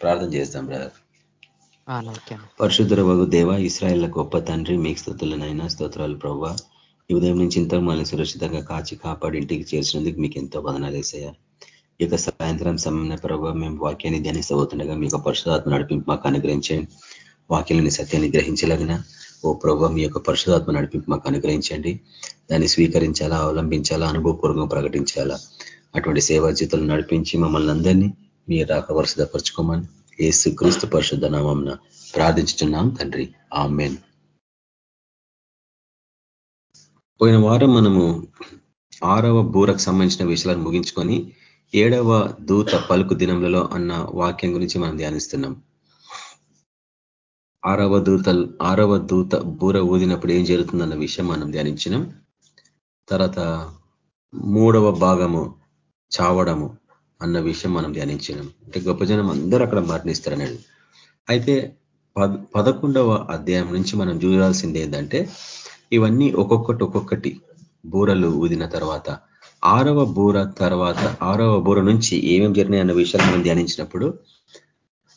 ప్రార్థన చేస్తాం బ్రదర్ పరిశుద్ధ వగు దేవ ఇస్రాయల్ గొప్ప తండ్రి మీకు స్థుతులనైనా స్తోత్రాలు ప్రవ్వ ఈ ఉదయం నుంచి ఇంత మనల్ని సురక్షితంగా కాచి కాపాడి ఇంటికి చేసినందుకు మీకు ఎంతో వదనాలు వేసాయా ఇక సాయంత్రం సమయ ప్రభావ మేము వాక్యాన్ని ధ్యానిస్తబోతుండగా మీకు పరిశుధాత్మ నడిపింపు మాకు అనుగ్రహించండి. వాక్యాలని సత్యాన్ని గ్రహించలేగిన ఓ ప్రభావ మీ యొక్క పరిశుధాత్మ నడిపింపు మాకు అనుగ్రహించండి. దాన్ని స్వీకరించాలా అవలంబించాలా అనుభవపూర్వకంగా ప్రకటించాలా. అటువంటి సేవా జీతులు నడిపించి మమ్మల్ని అందరినీ మీ రాక వరుసపరుచుకోమని ఏసు క్రీస్తు పరిశుద్ధ నామంన ప్రార్థించుతున్నాం తండ్రి. ఆమెన్. పోయిన వారం మనము ఆరవ బూరకు సంబంధించిన విషయాలను ముగించుకొని ఏడవ దూత పలుకు దినములలో అన్న వాక్యం గురించి మనం ధ్యానిస్తున్నాం. ఆరవ దూత ఆరవ దూత బూర ఊదినప్పుడు ఏం జరుగుతుందన్న విషయం మనం ధ్యానించినాం. తర్వాత మూడవ భాగము చావడము. అన్న విషయం మనం ధ్యానించినాం అంటే గొప్ప జనం అందరూ అక్కడ మరణిస్తారనేది అయితే పదకొండవ అధ్యాయం నుంచి మనం చూడాల్సింది ఏంటంటే ఇవన్నీ ఒక్కొక్కటి ఒక్కొక్కటి బూరలు ఊదిన తర్వాత ఆరవ బూర తర్వాత ఆరవ బూర నుంచి ఏమేమి జరిగినాయి అన్న విషయాలు మనం ధ్యానించినప్పుడు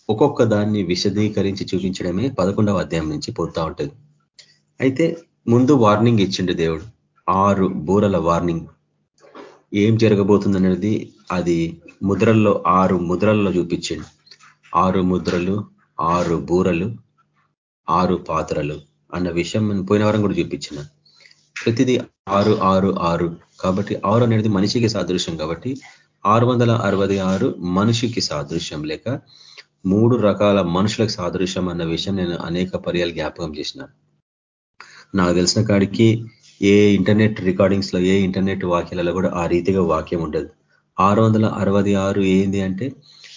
ఒక్కొక్క దాన్ని విశదీకరించి చూపించడమే పదకొండవ అధ్యాయం నుంచి పోతా ఉంటుంది. అయితే ముందు వార్నింగ్ ఇచ్చిండు దేవుడు. ఆరు బూరల వార్నింగ్ ఏం జరగబోతుందనేది అది ముద్రల్లో ఆరు ముద్రల్లో చూపించిండు. ఆరు ముద్రలు ఆరు బూరలు ఆరు పాత్రలు అన్న విషయం పోయిన వారం కూడా చూపించిన. ప్రతిదీ ఆరు ఆరు ఆరు. కాబట్టి ఆరు అనేది మనిషికి సాదృశ్యం కాబట్టి ఆరు వందల అరవై ఆరు మనిషికి సాదృశ్యం లేక మూడు రకాల మనుషులకు సాదృశ్యం అన్న విషయం నేను అనేక పర్యాలు జ్ఞాపకం చేసిన. నాకు తెలిసిన కాడికి ఏ ఇంటర్నెట్ రికార్డింగ్స్లో ఏ ఇంటర్నెట్ వాక్యాలలో కూడా ఆ రీతిగా వాక్యం ఉండదు. ఆరు వందల అరవై ఆరు ఏంది అంటే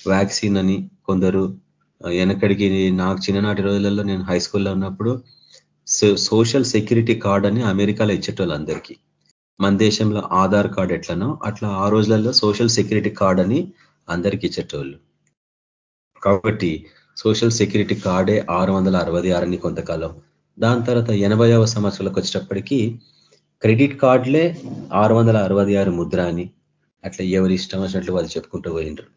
వ్యాక్సిన్ అని కొందరు వెనకడికి నాకు చిన్ననాటి రోజులలో నేను హై స్కూల్లో ఉన్నప్పుడు సోషల్ సెక్యూరిటీ కార్డ్ అని అమెరికాలో ఇచ్చేటోళ్ళు అందరికీ. మన దేశంలో ఆధార్ కార్డ్ ఎట్లనో అట్లా ఆ రోజులలో సోషల్ సెక్యూరిటీ కార్డ్ అని అందరికీ ఇచ్చేటోళ్ళు. కాబట్టి సోషల్ సెక్యూరిటీ కార్డే ఆరు వందల అరవై ఆరని కొంతకాలం. దాని తర్వాత ఎనభైవ సంవత్సరాలకు వచ్చేటప్పటికీ క్రెడిట్ కార్డులే ఆరు వందల అరవై ఆరు ముద్ర అని అట్లా ఎవరి ఇష్టం వచ్చినట్లు వాళ్ళు చెప్పుకుంటూ పోయిండ్రు.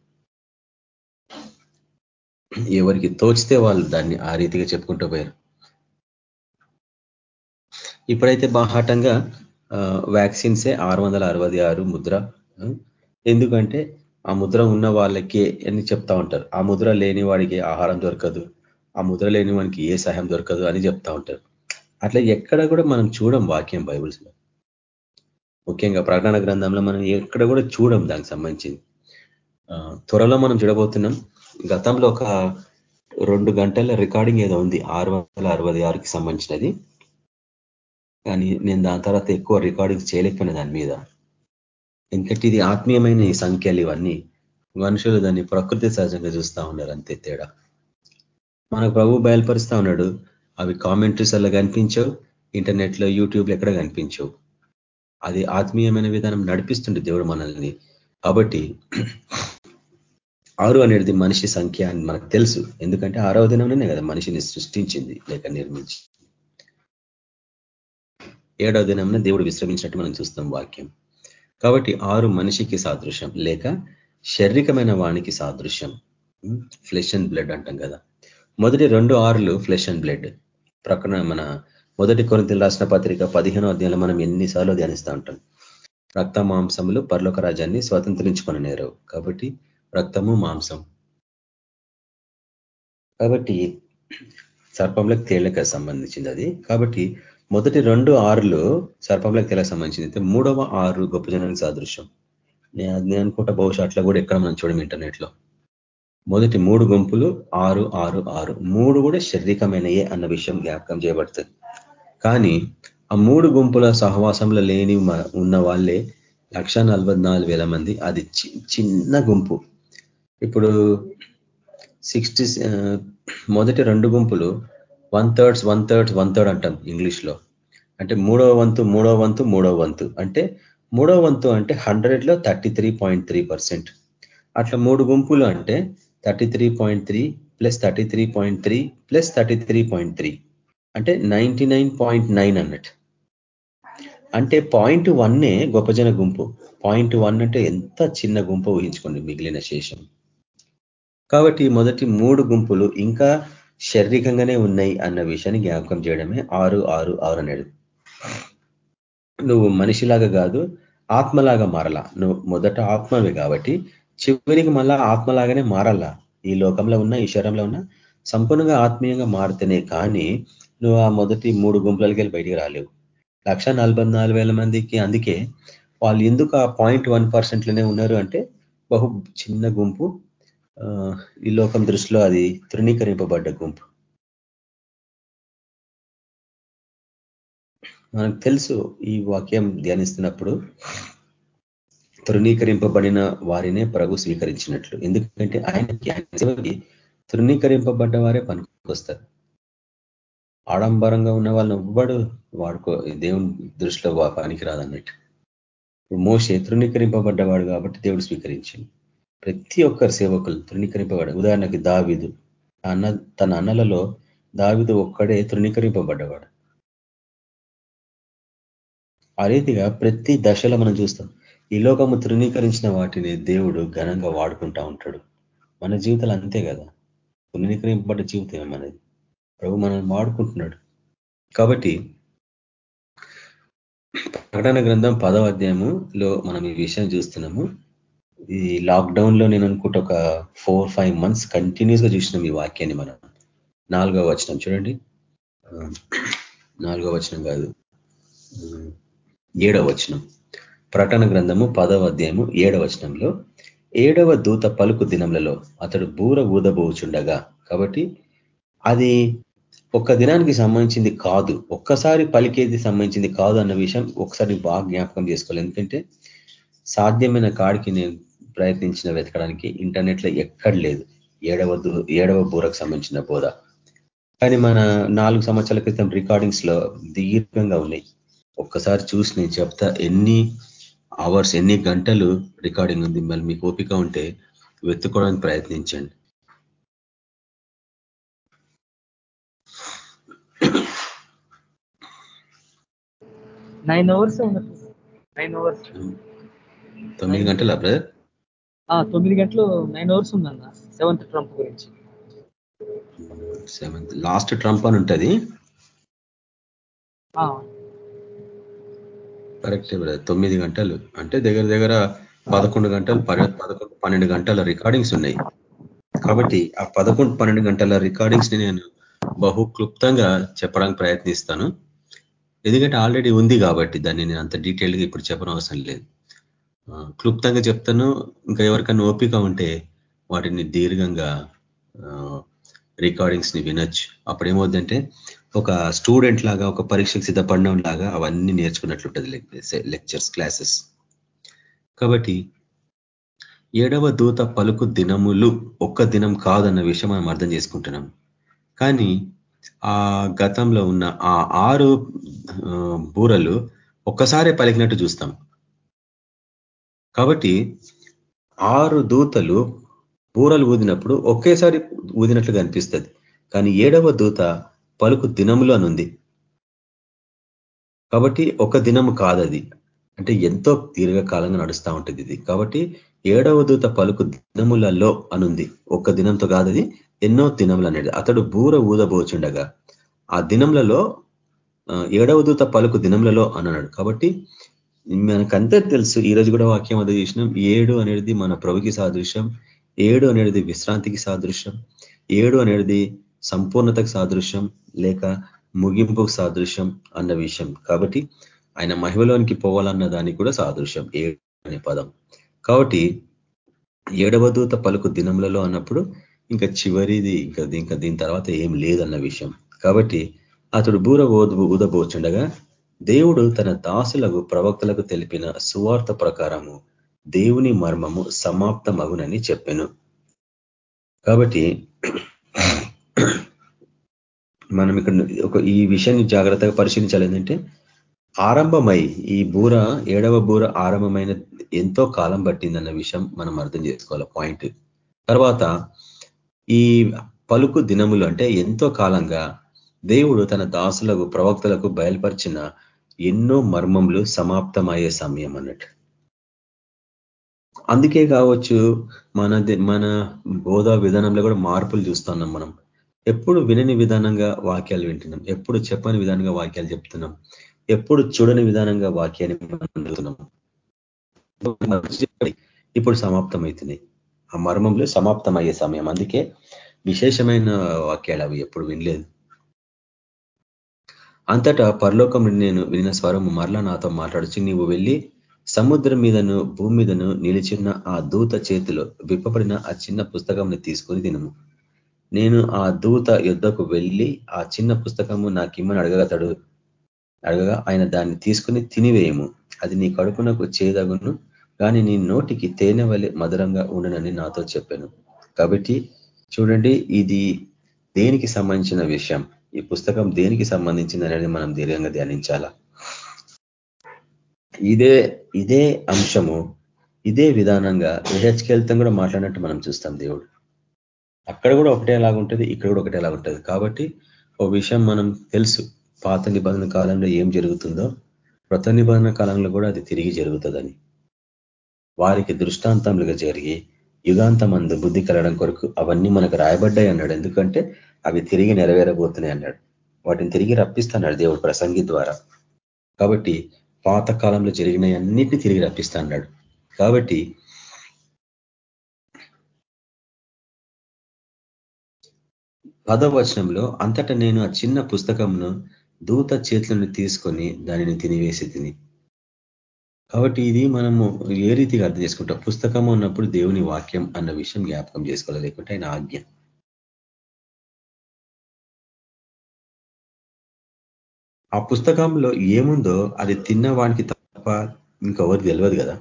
ఎవరికి తోచితే వాళ్ళు దాన్ని ఆ రీతిగా చెప్పుకుంటూ పోయారు. ఇప్పుడైతే బాహాటంగా వ్యాక్సిన్సే ఆరు వందల అరవై ఆరు ముద్ర ఎందుకంటే ఆ ముద్ర ఉన్న వాళ్ళకి అని చెప్తా ఉంటారు. ఆ ముద్ర లేని వాడికి ఆహారం దొరకదు ఆ ముద్ర లేని వానికి ఏ సహాయం దొరకదు అని చెప్తా ఉంటారు. అట్లా ఎక్కడ కూడా మనం చూడం వాక్యం బైబుల్స్లో. ముఖ్యంగా ప్రకటన గ్రంథంలో మనం ఎక్కడ కూడా చూడం దానికి సంబంధించింది. త్వరలో మనం చూడబోతున్నాం. గతంలో ఒక రెండు గంటల రికార్డింగ్ ఏదో ఉంది ఆరు వందల అరవై ఆరుకి సంబంధించినది. కానీ నేను దాని తర్వాత ఎక్కువ రికార్డింగ్ చేయలేకపోయిన దాని మీద. ఎందుకంటే ఇది ఆత్మీయమైన ఈ సంఖ్యలు ఇవన్నీ. మనుషులు దాన్ని ప్రకృతి సహజంగా చూస్తూ ఉన్నారు అంతే తేడా. మనకు ప్రభు బయలుపరుస్తూ ఉన్నాడు. అవి కామెంట్రీస్ అలా కనిపించవు ఇంటర్నెట్లో యూట్యూబ్లో ఎక్కడ కనిపించవు. అది ఆత్మీయమైన విధానం నడిపిస్తుండే దేవుడు మనల్ని. కాబట్టి ఆరు అనేది మనిషి సంఖ్య అని మనకు తెలుసు. ఎందుకంటే ఆరవ దినంలోనే కదా మనిషిని సృష్టించింది లేక నిర్మించి ఏడవ దినంలో దేవుడు విశ్రమించినట్టు మనం చూస్తాం వాక్యం. కాబట్టి ఆరు మనిషికి సాదృశ్యం లేక శారీరకమైన వానికి సాదృశ్యం. ఫ్లెష్ అండ్ బ్లడ్ అంటాం కదా. మొదటి రెండు ఆరులు ఫ్లెష్ అండ్ బ్లడ్ ప్రక్కన మన మొదటి కొరింతలు రాసిన పత్రిక పదిహేనో అధ్యాయంలో మనం ఎన్నిసార్లు ధ్యానిస్తూ ఉంటాం. రక్త మాంసములు పర్లోక రాజ్యాన్ని స్వతంత్రించుకొని నేరవు కాబట్టి రక్తము మాంసం. కాబట్టి సర్పంలకు తేళ్ళకు సంబంధించింది అది. కాబట్టి మొదటి రెండు ఆరులు సర్పంలకు తేలకు సంబంధించింది. మూడవ ఆరు గొప్ప జనానికి సాదృశ్యం. నేను అనుకుంటా బహుశా అట్లా కూడా ఎక్కడ మనం చూడడం ఇంటర్నెట్లో మొదటి మూడు గుంపులు ఆరు ఆరు ఆరు. మూడు కూడా శారీరకమైనయే అన్న విషయం జ్ఞాపకం చేయబడుతుంది. కానీ ఆ మూడు గుంపుల సహవాసంలో లేని ఉన్న వాళ్ళే లక్ష మంది. అది చిన్న గుంపు. ఇప్పుడు సిక్స్టీ మొదటి రెండు గుంపులు one thirds one thirds one third అంటాం ఇంగ్లీష్లో. అంటే మూడవ వంతు మూడవ వంతు మూడవ వంతు. అంటే మూడవ వంతు అంటే హండ్రెడ్లో thirty three point three percent. అట్లా మూడు గుంపులు అంటే thirty three point three plus thirty three point three plus thirty three point three. అంటే నైంటీ నైన్ పాయింట్ నైన్ అన్నట్టు. అంటే పాయింట్ వన్నే గొప్ప జన గుంపు. పాయింట్ వన్ అంటే ఎంత చిన్న గుంపు ఊహించుకోండి మిగిలిన శేషం. కాబట్టి మొదటి మూడు గుంపులు ఇంకా శారీరకంగానే ఉన్నాయి అన్న విషయాన్ని జ్ఞాపకం చేయడమే ఆరు ఆరు ఆరు అనేది నువ్వు మనిషిలాగా కాదు ఆత్మలాగా మారలా. నువ్వు మొదట ఆత్మవి కాబట్టి చివరికి మళ్ళా ఆత్మలాగానే మారాలా? ఈ లోకంలో ఉన్న ఈ శరీరంలో ఉన్న సంపూర్ణంగా ఆత్మీయంగా మారితేనే కానీ నువ్వు ఆ మొదటి మూడు గుంపులకి వెళ్ళి బయటికి రాలేవు. లక్ష మందికి అందుకే వాళ్ళు ఎందుకు ఆ పాయింట్ వన్ పర్సెంట్లోనే ఉన్నారు అంటే బహు చిన్న గుంపు. ఈ లోకం దృష్టిలో అది తృణీకరింపబడ్డ గుంపు. మనకు తెలుసు ఈ వాక్యం ధ్యానిస్తున్నప్పుడు తృణీకరింపబడిన వారినే ప్రభు స్వీకరించినట్లు. ఎందుకంటే ఆయనకి ఆయన తృణీకరింపబడ్డ వారే పనికొస్తారు. ఆడంబరంగా ఉన్న వాళ్ళని ఎవ్వడు వాడుకో దేవుని దృష్టిలో పనికి రాదన్నట్టు మోసే తృణీకరింపబడ్డవాడు కాబట్టి దేవుడు స్వీకరించింది ప్రతి ఒక్కరు సేవకులు తృణీకరింపబడ ఉదాహరణకి దావిదు. అన్న తన అన్నలలో దావిదు ఒక్కడే తృణీకరింపబడ్డవాడు. ఆ రీతిగా ప్రతి దశలో మనం చూస్తాం ఈ లోకము తృణీకరించిన వాటిని దేవుడు ఘనంగా వాడుకుంటా ఉంటాడు. మన జీవితాలు అంతే కదా. తృణీకరింపబడ్డ జీవితం మనది. ప్రభు మనల్ని వాడుకుంటున్నాడు కాబట్టి ప్రకటన గ్రంథం పదవ అధ్యాయములో మనం ఈ విషయం చూస్తున్నాము. ఈ లాక్డౌన్లో నేను అనుకుంటే ఒక ఫోర్ ఫైవ్ మంత్స్ కంటిన్యూస్గా చూసినాం ఈ వాక్యాన్ని మనం. నాలుగవ వచనం చూడండి. నాలుగవ వచనం కాదు. ఏడవ వచనం. ప్రకటన గ్రంథము పదవ అధ్యాయము ఏడవ వచనంలో ఏడవ దూత పలుకు దినములలో అతడు బూర ఊదబోచుండగా. కాబట్టి అది ఒక్క దినానికి సంబంధించింది కాదు ఒక్కసారి పలికేది సంబంధించింది కాదు అన్న విషయం ఒకసారి బాగా జ్ఞాపకం చేసుకోవాలి. ఎందుకంటే సాధ్యమైన కాడికి నేను ప్రయత్నించిన వెతకడానికి ఇంటర్నెట్లో ఎక్కడ లేదు. ఏడవ ఏడవ బూరకు సంబంధించిన బోధ. కానీ మన నాలుగు సంవత్సరాల క్రితం రికార్డింగ్స్లో దీర్ఘంగా ఉన్నాయి. ఒక్కసారి చూసి నేను చెప్తా ఎన్ని అవర్స్ ఎన్ని గంటలు రికార్డింగ్ ఉంది. మళ్ళీ మీకు ఓపిక ఉంటే వెతుక్కోవడానికి ప్రయత్నించండి. నైన్ అవర్స్ నైన్ అవర్స్ తొమ్మిది గంటల బ్రదర్ తొమ్మిది గంటలు నైన్ అవర్స్ ఉందన్న సెవెంత్ ట్రంప్ గురించి. సెవెంత్ లాస్ట్ ట్రంప్ అని ఉంటుంది? కరెక్టే బ్రదర్ తొమ్మిది గంటలు. అంటే దగ్గర దగ్గర పదకొండు గంటలు పదకొండు పన్నెండు గంటల రికార్డింగ్స్ ఉన్నాయి. కాబట్టి ఆ పదకొండు పన్నెండు గంటల రికార్డింగ్స్ని నేను బహు క్లుప్తంగా చెప్పడానికి ప్రయత్నిస్తాను. ఎందుకంటే ఆల్రెడీ ఉంది కాబట్టి దాన్ని నేను అంత డీటెయిల్గా ఇప్పుడు చెప్పడం అవసరం లేదు క్లుప్తంగా చెప్తాను ఇంకా ఎవరికైనా ఓపిక ఉంటే వాటిని దీర్ఘంగా రికార్డింగ్స్ని వినొచ్చు. అప్పుడు ఏమవుద్దంటే ఒక స్టూడెంట్ లాగా ఒక పరీక్షకు సిద్ధపడడం లాగా అవన్నీ నేర్చుకున్నట్లుంటుంది లెక్చర్స్ క్లాసెస్. కాబట్టి ఏడవ దూత పలుకు దినములు ఒక్క దినం కాదన్న విషయం మనం అర్థం చేసుకుంటున్నాం. కానీ ఆ గతంలో ఉన్న ఆ ఆరు బూరలు ఒక్కసారి పలికినట్టు చూస్తాం. కాబట్టి ఆరు దూతలు బూరలు ఊదినప్పుడు ఒకేసారి ఊదినట్లుగా అనిపిస్తుంది. కానీ ఏడవ దూత పలుకు దినములు అనుంది కాబట్టి ఒక దినము కాదది. అంటే ఎంతో దీర్ఘకాలంగా నడుస్తూ ఉంటుంది ఇది. కాబట్టి ఏడవ దూత పలుకు దినములలో అనుంది. ఒక్క దినంతో కాదది. ఎన్నో దినములు అనేది. అతడు బూర ఊదబోచుండగా ఆ దినములలో ఏడవ దూత పలుకు దినములలో అన్నాడు కాబట్టి మనకంతా తెలుసు ఈరోజు కూడా వాక్యం అది చేసినాం. ఏడు అనేది మన ప్రభుకి సాదృశ్యం ఏడు అనేది విశ్రాంతికి సాదృశ్యం ఏడు అనేది సంపూర్ణతకు సాదృశ్యం లేక ముగింపుకు సాదృశ్యం అన్న విషయం. కాబట్టి ఆయన మహిమలోనికి పోవాలన్న దానికి కూడా సాదృశ్యం ఏడు అనే పదం. కాబట్టి ఏడవ దూత పలుకు దినములలో అన్నప్పుడు ఇంకా చివరిది ఇంకా ఇంకా దీని తర్వాత ఏం లేదన్న విషయం. కాబట్టి అతడు బూర ఊదబోచుండగా దేవుడు తన దాసులకు ప్రవక్తలకు తెలిపిన సువార్త ప్రకారము దేవుని మర్మము సమాప్తమగునని చెప్పాను. కాబట్టి మనం ఇక్కడ ఒక ఈ విషయాన్ని జాగ్రత్తగా పరిశీలించాలి ఏంటంటే ఆరంభమై ఈ బూర ఏడవ బూర ఆరంభమైన ఎంతో కాలం పట్టిందన్న విషయం మనం అర్థం చేసుకోవాలి. పాయింట్. తర్వాత ఈ పలుకు దినములు అంటే ఎంతో కాలంగా దేవుడు తన దాసులకు ప్రవక్తలకు బయలుపరిచిన ఎన్నో మర్మములు సమాప్తమయ్యే సమయం అన్నట్టు. అందుకే కావచ్చు మన మన బోధ విధానంలో కూడా మార్పులు చూస్తున్నాం మనం. ఎప్పుడు వినని విధానంగా వాక్యాలు వింటున్నాం. ఎప్పుడు చెప్పని విధానంగా వాక్యాలు చెప్తున్నాం. ఎప్పుడు చూడని విధానంగా వాక్యాన్ని అందుతున్నాం ఇప్పుడు సమాప్తమవుతున్నాయి. ఆ మర్మంలో సమాప్తమయ్యే సమయం. అందుకే విశేషమైన వాక్యాలు అవి ఎప్పుడు వినలేదు. అంతటా పరలోకం నేను వినిన స్వరము మరలా నాతో మాట్లాడుచు నీవు వెళ్ళి సముద్రం మీదను భూమి మీదను నిలిచిన ఆ దూత చేతిలో విప్పబడిన ఆ చిన్న పుస్తకంని తీసుకొని తినము. నేను ఆ దూత యుద్ధకు వెళ్ళి ఆ చిన్న పుస్తకము నాకిమ్మని అడగగతడు అడగగా ఆయన దాన్ని తీసుకుని తినివేయము. అది నీ కడుపునకు చేదగును కానీ నీ నోటికి తేనె వలె మధురంగా ఉండనని నాతో చెప్పాను. కాబట్టి చూడండి ఇది దేనికి సంబంధించిన విషయం? ఈ పుస్తకం దేనికి సంబంధించింది అనేది మనం దీర్ఘంగా ధ్యానించాలా? ఇదే ఇదే అంశము ఇదే విధానంగా హెచ్కెళ్తం కూడా మాట్లాడినట్టు మనం చూస్తాం దేవుడు. అక్కడ కూడా ఒకటేలాగా ఉంటుంది ఇక్కడ కూడా ఒకటేలాగా ఉంటుంది. కాబట్టి ఓ విషయం మనం తెలుసు పాత నిబంధన కాలంలో ఏం జరుగుతుందో కృత నిబంధన కాలంలో కూడా అది తిరిగి జరుగుతుందని. వారికి దృష్టాంతములుగా జరిగి యుగాంతమందు బుద్ధి కలగడం కొరకు అవన్నీ మనకు రాయబడ్డాయి అన్నాడు. ఎందుకంటే అవి తిరిగి నెరవేరబోతున్నాయి అన్నాడు. వాటిని తిరిగి రప్పిస్తాడు దేవుడు ప్రసంగి ద్వారా. కాబట్టి పాత కాలంలో జరిగినవి తిరిగి రప్పిస్తా అన్నాడు. కాబట్టి పదవచనంలో అంతటా నేను ఆ చిన్న పుస్తకంను దూత చేతులను తీసుకొని దానిని తినివేసి తిని కాబట్టి ఇది మనము ఏ రీతిగా అర్థం చేసుకుంటాం? పుస్తకం ఉన్నప్పుడు దేవుని వాక్యం అన్న విషయం జ్ఞాపకం చేసుకోవాలి లేకుంటే ఆయన ఆజ్ఞ. ఆ పుస్తకంలో ఏముందో అది తిన్నవానికి తప్ప ఇంకెవరు తెలియదు కదా?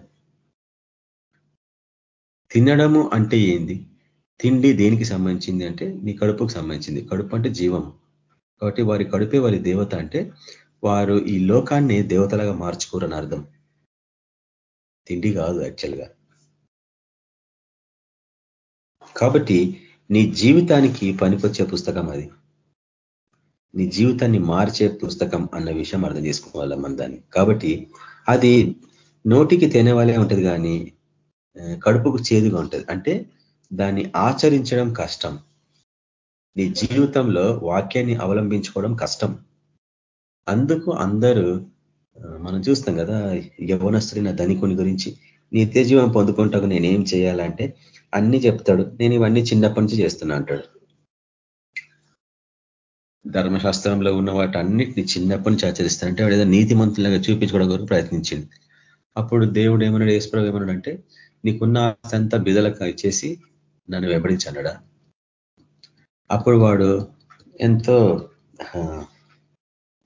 తినడము అంటే ఏంది? తిండి దేనికి సంబంధించింది అంటే నీ కడుపుకు సంబంధించింది. కడుపు అంటే జీవం కాబట్టి వారి కడుపే వారి దేవత అంటే వారు ఈ లోకాన్ని దేవతలాగా మార్చుకోరని అర్థం. తిండి కాదు యాక్చువల్గా కాబట్టి నీ జీవితానికి పనికొచ్చే పుస్తకం అది. నీ జీవితాన్ని మార్చే పుస్తకం అన్న విషయం అర్థం చేసుకోవాలి మన దాన్ని? కాబట్టి అది నోటికి తినేవాలే ఉంటుంది కానీ కడుపుకు చేదుగా ఉంటుంది. అంటే దాన్ని ఆచరించడం కష్టం. నీ జీవితంలో వాక్యాన్ని అవలంబించుకోవడం కష్టం. అందుకు అందరూ మనం చూస్తాం కదా యవనస్తున్న ధనికుని గురించి. నిత్య జీవం పొందుకుంటాకు నేనేం చేయాలంటే అన్ని చెప్తాడు. నేను ఇవన్నీ చిన్నప్పటి నుంచి చేస్తున్నా అంటాడు. ధర్మశాస్త్రంలో ఉన్న వాటి అన్నిటిని చిన్నప్పటి నుంచి ఆచరిస్తానంటే వాడు ఏదో నీతిమంతులుగా చూపించుకోవడం కొరకు ప్రయత్నించింది అప్పుడు దేవుడు ఏమన్నాడు ఏసుప్రభు ఏమన్నాడు అంటే నీకున్న అంతా బిదలకు ఇచ్చేసి నన్ను వెంబడించన్నాడా? అప్పుడు వాడు ఎంతో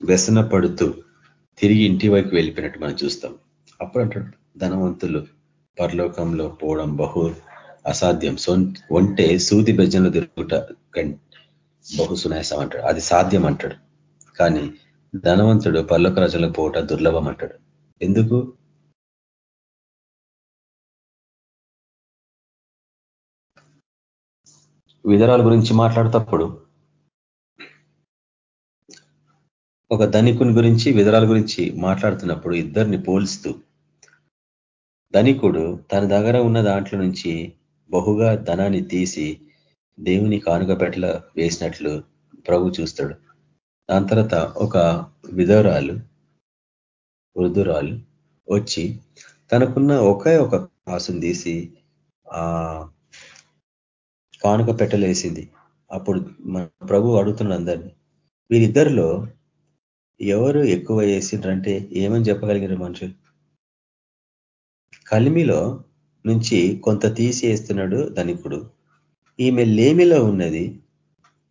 వ్యసన పడుతూ తిరిగి ఇంటి వైపు వెళ్ళిపోయినట్టు మనం చూస్తాం. అప్పుడు అంటాడు ధనవంతులు పరలోకంలో పోవడం బహు అసాధ్యం. సో ఒంటే సూది బెజ్జంలో తిరుగుట బహు సునాయసం అంటాడు. అది సాధ్యం అంటాడు. కానీ ధనవంతుడు పర్లోక రాజ్యంలో పోవట దుర్లభం అంటాడు. ఎందుకు? విధరాల గురించి మాట్లాడేటప్పుడు ఒక ధనికుని గురించి విధరాల గురించి మాట్లాడుతున్నప్పుడు ఇద్దరిని పోల్స్తూ ధనికుడు తన దగ్గర ఉన్న దాంట్లో నుంచి బహుగా ధనాన్ని తీసి దేవుని కానుక పెట్టల వేసినట్లు ప్రభు చూస్తాడు. దాని తర్వాత ఒక విధవరాలు వృద్ధురాలు వచ్చి తనకున్న ఒకే ఒక కాసును తీసి ఆ కానుక పెట్టలేసింది అప్పుడు మన ప్రభు అడుగుతున్నాడు అందరినీ వీరిద్దరిలో ఎవరు ఎక్కువ వేసిండ్రంటే ఏమని చెప్పగలిగారు మనుషులు? కలిమిలో నుంచి కొంత తీసి వేస్తున్నాడు ధనికుడు. ఈమె లేమిలో ఉన్నది.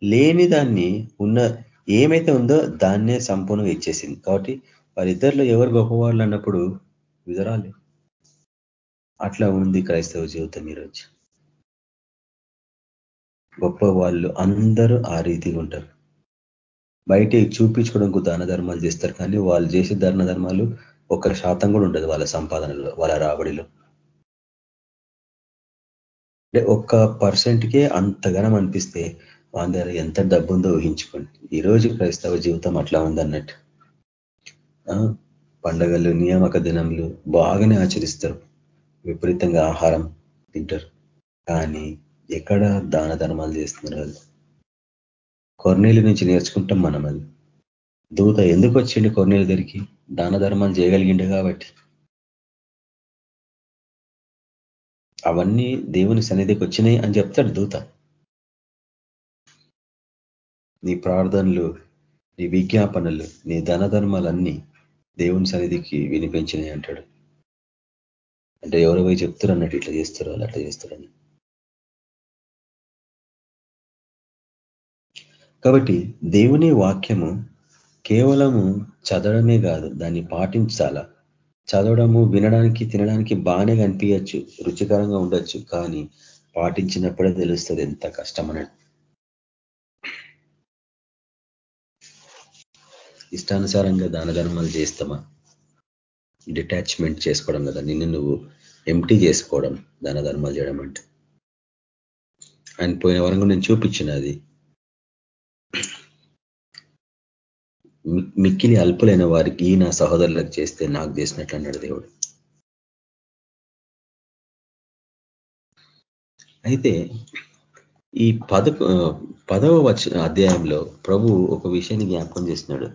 లేని దాన్ని ఉన్న ఏమైతే ఉందో దాన్నే సంపూర్ణంగా ఇచ్చేసింది. కాబట్టి వారిద్దరిలో ఎవరు గొప్పవాళ్ళు అన్నప్పుడు విదరాలి అట్లా ఉంది క్రైస్తవ జీవితం ఈరోజు. గొప్ప వాళ్ళు అందరూ ఆ రీతిగా ఉంటారు. బయట చూపించుకోవడానికి దాన ధర్మాలు చేస్తారు. కానీ వాళ్ళు చేసే దాన ధర్మాలు ఒక శాతం కూడా ఉండదు వాళ్ళ సంపాదనలో వాళ్ళ రాబడిలో. అంటే ఒక్క పర్సెంట్కే అంతగానం అనిపిస్తే వాళ్ళ దగ్గర ఎంత డబ్బు ఉందో ఊహించుకోండి. ఈరోజు క్రైస్తవ జీవితం అట్లా ఉందన్నట్టు. పండగలు నియామక దినములు బాగానే ఆచరిస్తారు. విపరీతంగా ఆహారం తింటారు. కానీ ఎక్కడ దాన ధర్మాలు చేస్తున్నారు వాళ్ళు? కొర్నీలు నుంచి నేర్చుకుంటాం మనం అది. దూత ఎందుకు వచ్చిండు కొర్నీలు దగ్గరికి? దాన ధర్మాలు చేయగలిగిండు కాబట్టి. అవన్నీ దేవుని సన్నిధికి వచ్చినాయి అని చెప్తాడు దూత. నీ ప్రార్థనలు నీ విజ్ఞాపనలు నీ ధన ధర్మాలన్నీ దేవుని సన్నిధికి వినిపించినాయి అంటాడు. అంటే ఎవరో పోయి చెప్తారు అన్నట్టు ఇట్లా చేస్తారు వాళ్ళు అట్లా చేస్తారని. కాబట్టి దేవుని వాక్యము కేవలము చదవడమే కాదు దాన్ని పాటించాలా? చదవడము వినడానికి తినడానికి బాగానే కనిపించచ్చు రుచికరంగా ఉండొచ్చు కానీ పాటించినప్పుడే తెలుస్తుంది ఎంత కష్టం ఇష్టానుసారంగా దాన ధర్మాలు చేస్తామా? డిటాచ్మెంట్ చేసుకోవడం కదా నిన్ను నువ్వు ఎంటీ చేసుకోవడం దాన ధర్మాలు చేయడం అంటే. ఆయన పోయిన వరంగా నేను చూపించిన అది. మిక్కిలి అల్పులైన వారికి నా సహోదరులకు చేస్తే నాకు చేసినట్లు అన్నాడు దేవుడు. అయితే ఈ పదకొ పదవ వచ అధ్యాయంలో ప్రభు ఒక విషయాన్ని జ్ఞాపకం చేసినాడు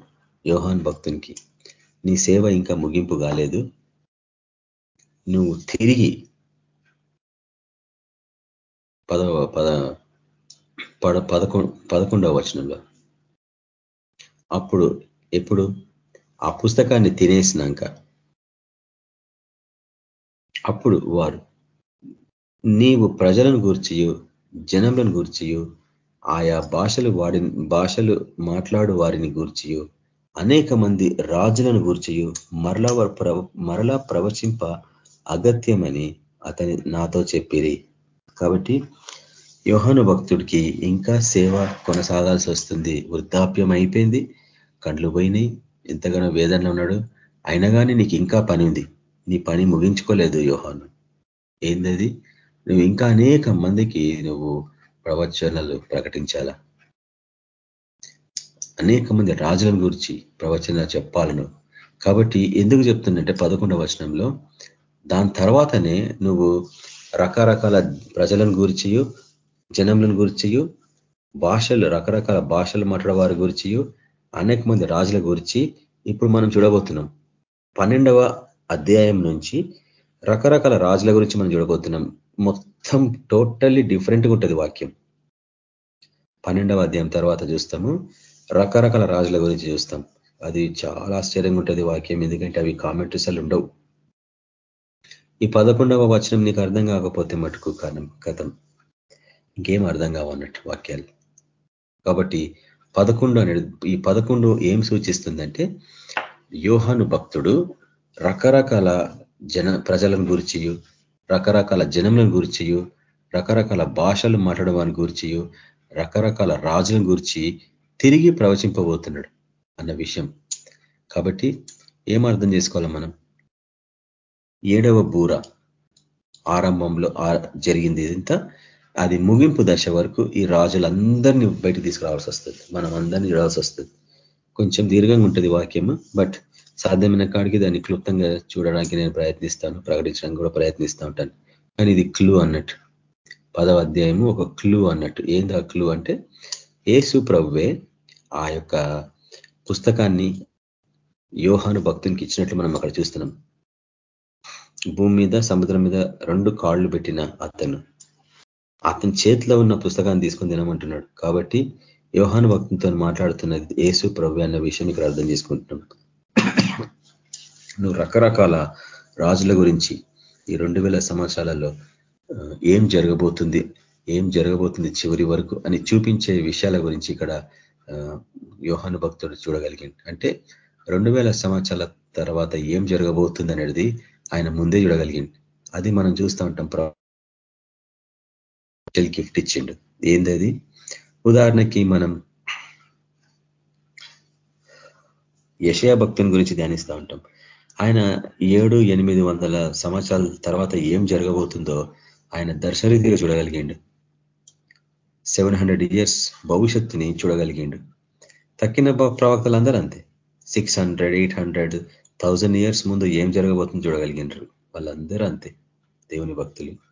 యోహాన్ భక్తునికి. నీ సేవ ఇంకా ముగింపు కాలేదు. నువ్వు తిరిగి పదవ పద పద పదకొండు పదకొండవ వచనంలో అప్పుడు ఎప్పుడు? ఆ పుస్తకాన్ని తినేసినాక. అప్పుడు వారు నీవు ప్రజలను గూర్చియు జనములను గూర్చియు ఆయా భాషలు వాడి భాషలు మాట్లాడు వారిని గూర్చియు అనేక మంది రాజులను గూర్చియు మరలా మరలా ప్రవచింప అగత్యమని అతని నాతో చెప్పిరి. కాబట్టి యోహాను భక్తుడికి ఇంకా సేవ కొనసాగాల్సి వస్తుంది. వృద్ధాప్యం అయిపోయింది. కండ్లు పోయినాయి. ఎంతగానో వేదనలో ఉన్నాడు. అయినా కానీ నీకు ఇంకా పని ఉంది. నీ పని ముగించుకోలేదు యోహాను. ఏందది? నువ్వు ఇంకా అనేక మందికి నువ్వు ప్రవచనలు ప్రకటించాలా? అనేక మంది రాజుల గురించి ప్రవచనాలు చెప్పాలను. కాబట్టి ఎందుకు చెప్తుందంటే పదకొండవ వచనంలో దాని తర్వాతనే నువ్వు రకరకాల ప్రజలను గురించి జనములను గురిచియు భాషలు రకరకాల భాషలు మాట్లాడే వారి గురిచియు అనేక మంది రాజుల గురించి ఇప్పుడు మనం చూడబోతున్నాం. పన్నెండవ అధ్యాయం నుంచి రకరకాల రాజుల గురించి మనం చూడబోతున్నాం. మొత్తం టోటల్లీ డిఫరెంట్గా ఉంటుంది వాక్యం. పన్నెండవ అధ్యాయం తర్వాత చూస్తాము. రకరకాల రాజుల గురించి చూస్తాం. అది చాలా ఆశ్చర్యంగా ఉంటుంది వాక్యం ఎందుకంటే అవి కామెంట్రీస్ ఉండవు. ఈ పదకొండవ వచనం నీకు అర్థం కాకపోతే మటుకు కారణం కథం. ఇంకేం అర్థం కావన్నట్టు వాక్యాలు. కాబట్టి పదకొండు అనేది ఈ పదకొండు ఏం సూచిస్తుందంటే యోహాను భక్తుడు రకరకాల జన ప్రజలను గురిచియు రకరకాల జనములను గురిచియు రకరకాల భాషలు మాట్లాడవాని గురిచియు రకరకాల రాజులను గురించి తిరిగి ప్రవచింపబోతున్నాడు అన్న విషయం. కాబట్టి ఏం అర్థం చేసుకోవాలి మనం? ఏడవ బూర ఆరంభంలో జరిగింది ఇంత అది ముగింపు దశ వరకు ఈ రాజులందరినీ బయటకు తీసుకురావాల్సి వస్తుంది. మనం అందరినీ చూడాల్సి వస్తుంది. కొంచెం దీర్ఘంగా ఉంటుంది వాక్యము బట్ సాధ్యమైన కాడికి దాన్ని క్లుప్తంగా చూడడానికి నేను ప్రయత్నిస్తాను ప్రకటించడానికి కూడా ప్రయత్నిస్తూ ఉంటాను. కానీ ఇది క్లూ అన్నట్టు. పదవ అధ్యాయము ఒక క్లూ అన్నట్టు. ఏంది ఆ క్లూ అంటే ఏసు ప్రవ్వే ఆ యొక్క పుస్తకాన్ని యోహాను భక్తునికి ఇచ్చినట్లు మనం అక్కడ చూస్తున్నాం. భూమి మీద సముద్రం మీద రెండు కాళ్ళు పెట్టిన అతను. అతని చేతిలో ఉన్న పుస్తకాన్ని తీసుకొని తినమంటున్నాడు. కాబట్టి యోహాను భక్తులతో మాట్లాడుతున్నది ఏసు ప్రభు అన్న విషయం ఇక్కడ అర్థం చేసుకుంటున్నాం. నువ్వు రకరకాల రాజుల గురించి ఈ రెండు వేల సంవత్సరాలలో ఏం జరగబోతుంది ఏం జరగబోతుంది చివరి వరకు అని చూపించే విషయాల గురించి ఇక్కడ యోహాను భక్తుడు చూడగలిగింది అంటే రెండు వేల సంవత్సరాల తర్వాత ఏం జరగబోతుంది అనేది ఆయన ముందే చూడగలిగింది అది మనం చూస్తూ ఉంటాం గిఫ్ట్ ఇచ్చిండు. ఏందది? ఉదాహరణకి మనం యషయా భక్తుని గురించి ధ్యానిస్తూ ఉంటాం. ఆయన ఏడు ఎనిమిది వందల సంవత్సరాల తర్వాత ఏం జరగబోతుందో ఆయన దర్శనరీతిగా చూడగలిగిండు. సెవెన్ హండ్రెడ్ ఇయర్స్ భవిష్యత్తుని చూడగలిగిండు. తక్కిన ప్రవక్తలందరూ అంతే. Six hundred eight hundred thousand years ముందు ఏం జరగబోతుందో చూడగలిగినారు వాళ్ళందరూ అంతే. దేవుని భక్తులు.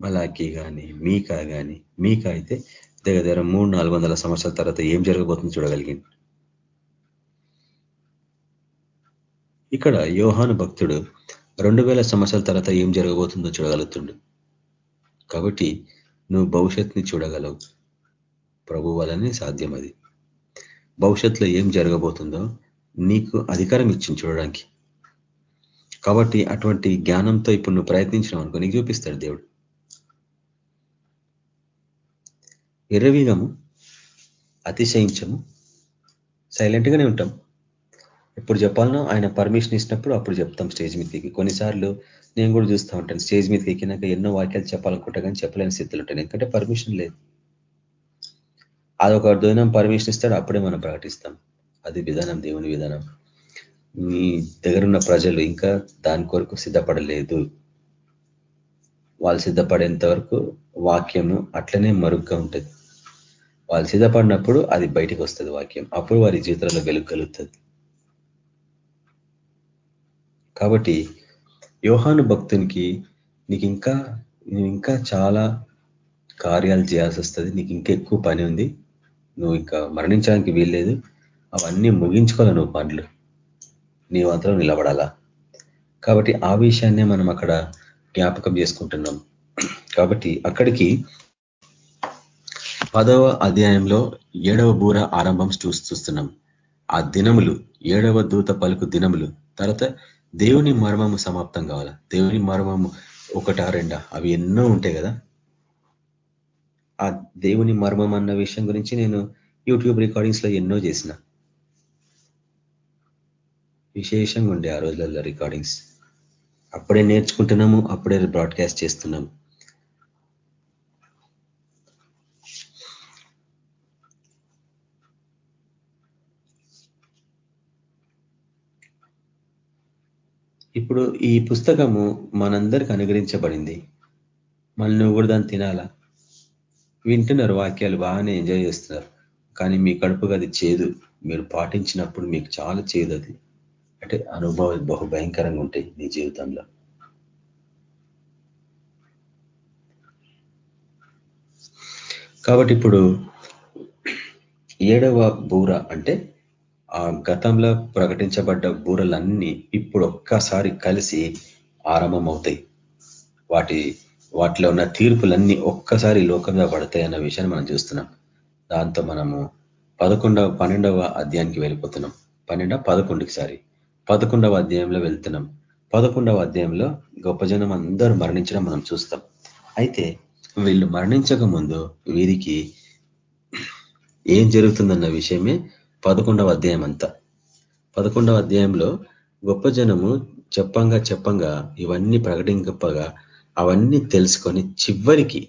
మలాకి కానీ మీకా కానీ మీకా అయితే దగ్గర దగ్గర మూడు నాలుగు వందల సంవత్సరాల తర్వాత ఏం జరగబోతుందో చూడగలిగింది. ఇక్కడ యోహాను భక్తుడు రెండు వేల సంవత్సరాల తర్వాత ఏం జరగబోతుందో చూడగలుగుతుండు. కాబట్టి నువ్వు భవిష్యత్తుని చూడగలవు. ప్రభు వలనే సాధ్యం అది. భవిష్యత్తులో ఏం జరగబోతుందో నీకు అధికారం ఇచ్చింది చూడడానికి. కాబట్టి అటువంటి జ్ఞానంతో ఇప్పుడు నువ్వు ప్రయత్నించినావు అనుకో నీకు చూపిస్తాడు దేవుడు. ఎర్రవీగము అతిశయించము సైలెంట్గానే ఉంటాం ఎప్పుడు చెప్పాలనో ఆయన పర్మిషన్ ఇచ్చినప్పుడు అప్పుడు చెప్తాం స్టేజ్ మీదకి కొన్నిసార్లు నేను కూడా చూస్తూ ఉంటాను స్టేజ్ మీదకి ఎక్కినాక ఎన్నో వాక్యాలు చెప్పాలనుకుంటా కానీ చెప్పలేని స్థితిలో ఉంటాను. ఎందుకంటే పర్మిషన్ లేదు. అదొక దినం పర్మిషన్ ఇస్తాడు అప్పుడే మనం ప్రకటిస్తాం. అది విధానం దేవుని విధానం. మీ దగ్గరున్న ప్రజలు ఇంకా దాని కొరకు సిద్ధపడలేదు. వాళ్ళు సిద్ధపడేంత వరకు వాక్యము అట్లనే మరుగ్గా ఉంటుంది. వాళ్ళు సిద్ధపడినప్పుడు అది బయటికి వస్తుంది వాక్యం. అప్పుడు వారి జీవితంలో వెలుగు కలుగుతుంది. కాబట్టి యోహాను భక్తునికి నీకు ఇంకా ఇంకా చాలా కార్యాలు చేయాల్సి వస్తుంది. నీకు ఇంకా ఎక్కువ పని ఉంది. నువ్వు ఇంకా మరణించడానికి వీల్లేదు. అవన్నీ ముగించుకోవాలి నువ్వు పనులు. నీ మాత్రం నిలబడాలా? కాబట్టి ఆ విషయాన్నే మనం అక్కడ జ్ఞాపకం చేసుకుంటున్నాం. కాబట్టి అక్కడికి పదవ అధ్యాయంలో ఏడవ బూర ఆరంభం చూస్తున్నాం. ఆ దినములు ఏడవ దూత పలుకు దినములు తర్వాత దేవుని మర్మము సమాప్తం కావాలా? దేవుని మర్మము ఒకటా రెండా? అవి ఎన్నో ఉంటాయి కదా. ఆ దేవుని మర్మం అన్న విషయం గురించి నేను యూట్యూబ్ రికార్డింగ్స్లో ఎన్నో చేసిన. విశేషంగా ఉండే ఆ రోజులలో రికార్డింగ్స్. అప్పుడే నేర్చుకుంటున్నాము అప్పుడే బ్రాడ్కాస్ట్ చేస్తున్నాము. ఇప్పుడు ఈ పుస్తకము మనందరికి అనుగ్రహించబడింది. మళ్ళీ నువ్వు కూడా దాన్ని తినాలా? వింటున్నారు వాక్యాలు బాగానే ఎంజాయ్ చేస్తున్నారు. కానీ మీ కడుపుగా అది చేదు. మీరు పాటించినప్పుడు మీకు చాలా చేదు అది. అంటే అనుభవం బహు భయంకరంగా ఉంటాయి నీ జీవితంలో. కాబట్టి ఇప్పుడు ఏడవ బూర అంటే ఆ గతంలో ప్రకటించబడ్డ బూరలన్నీ ఇప్పుడు ఒక్కసారి కలిసి ఆరంభం అవుతాయి వాటి వాటిలో ఉన్న తీర్పులన్నీ ఒక్కసారి లోకంగా పడతాయి అన్న విషయాన్ని మనం చూస్తున్నాం. దాంతో మనము పదకొండవ పన్నెండవ అధ్యాయానికి వెళ్ళిపోతున్నాం. పన్నెండవ పదకొండుకి సారి. పదకొండవ అధ్యాయంలో వెళ్తున్నాం. పదకొండవ అధ్యాయంలో గొప్ప జనం అందరూ మరణించడం మనం చూస్తాం. అయితే వీళ్ళు మరణించక ముందు వీరికి ఏం జరుగుతుందన్న విషయమే పదకొండవ అధ్యాయం అంతా పదకొండవ అధ్యాయంలో గొప్ప జనము చెప్పంగా చెప్పంగా ఇవన్నీ ప్రకటింపగా అవన్నీ తెలుసుకొని చివరికి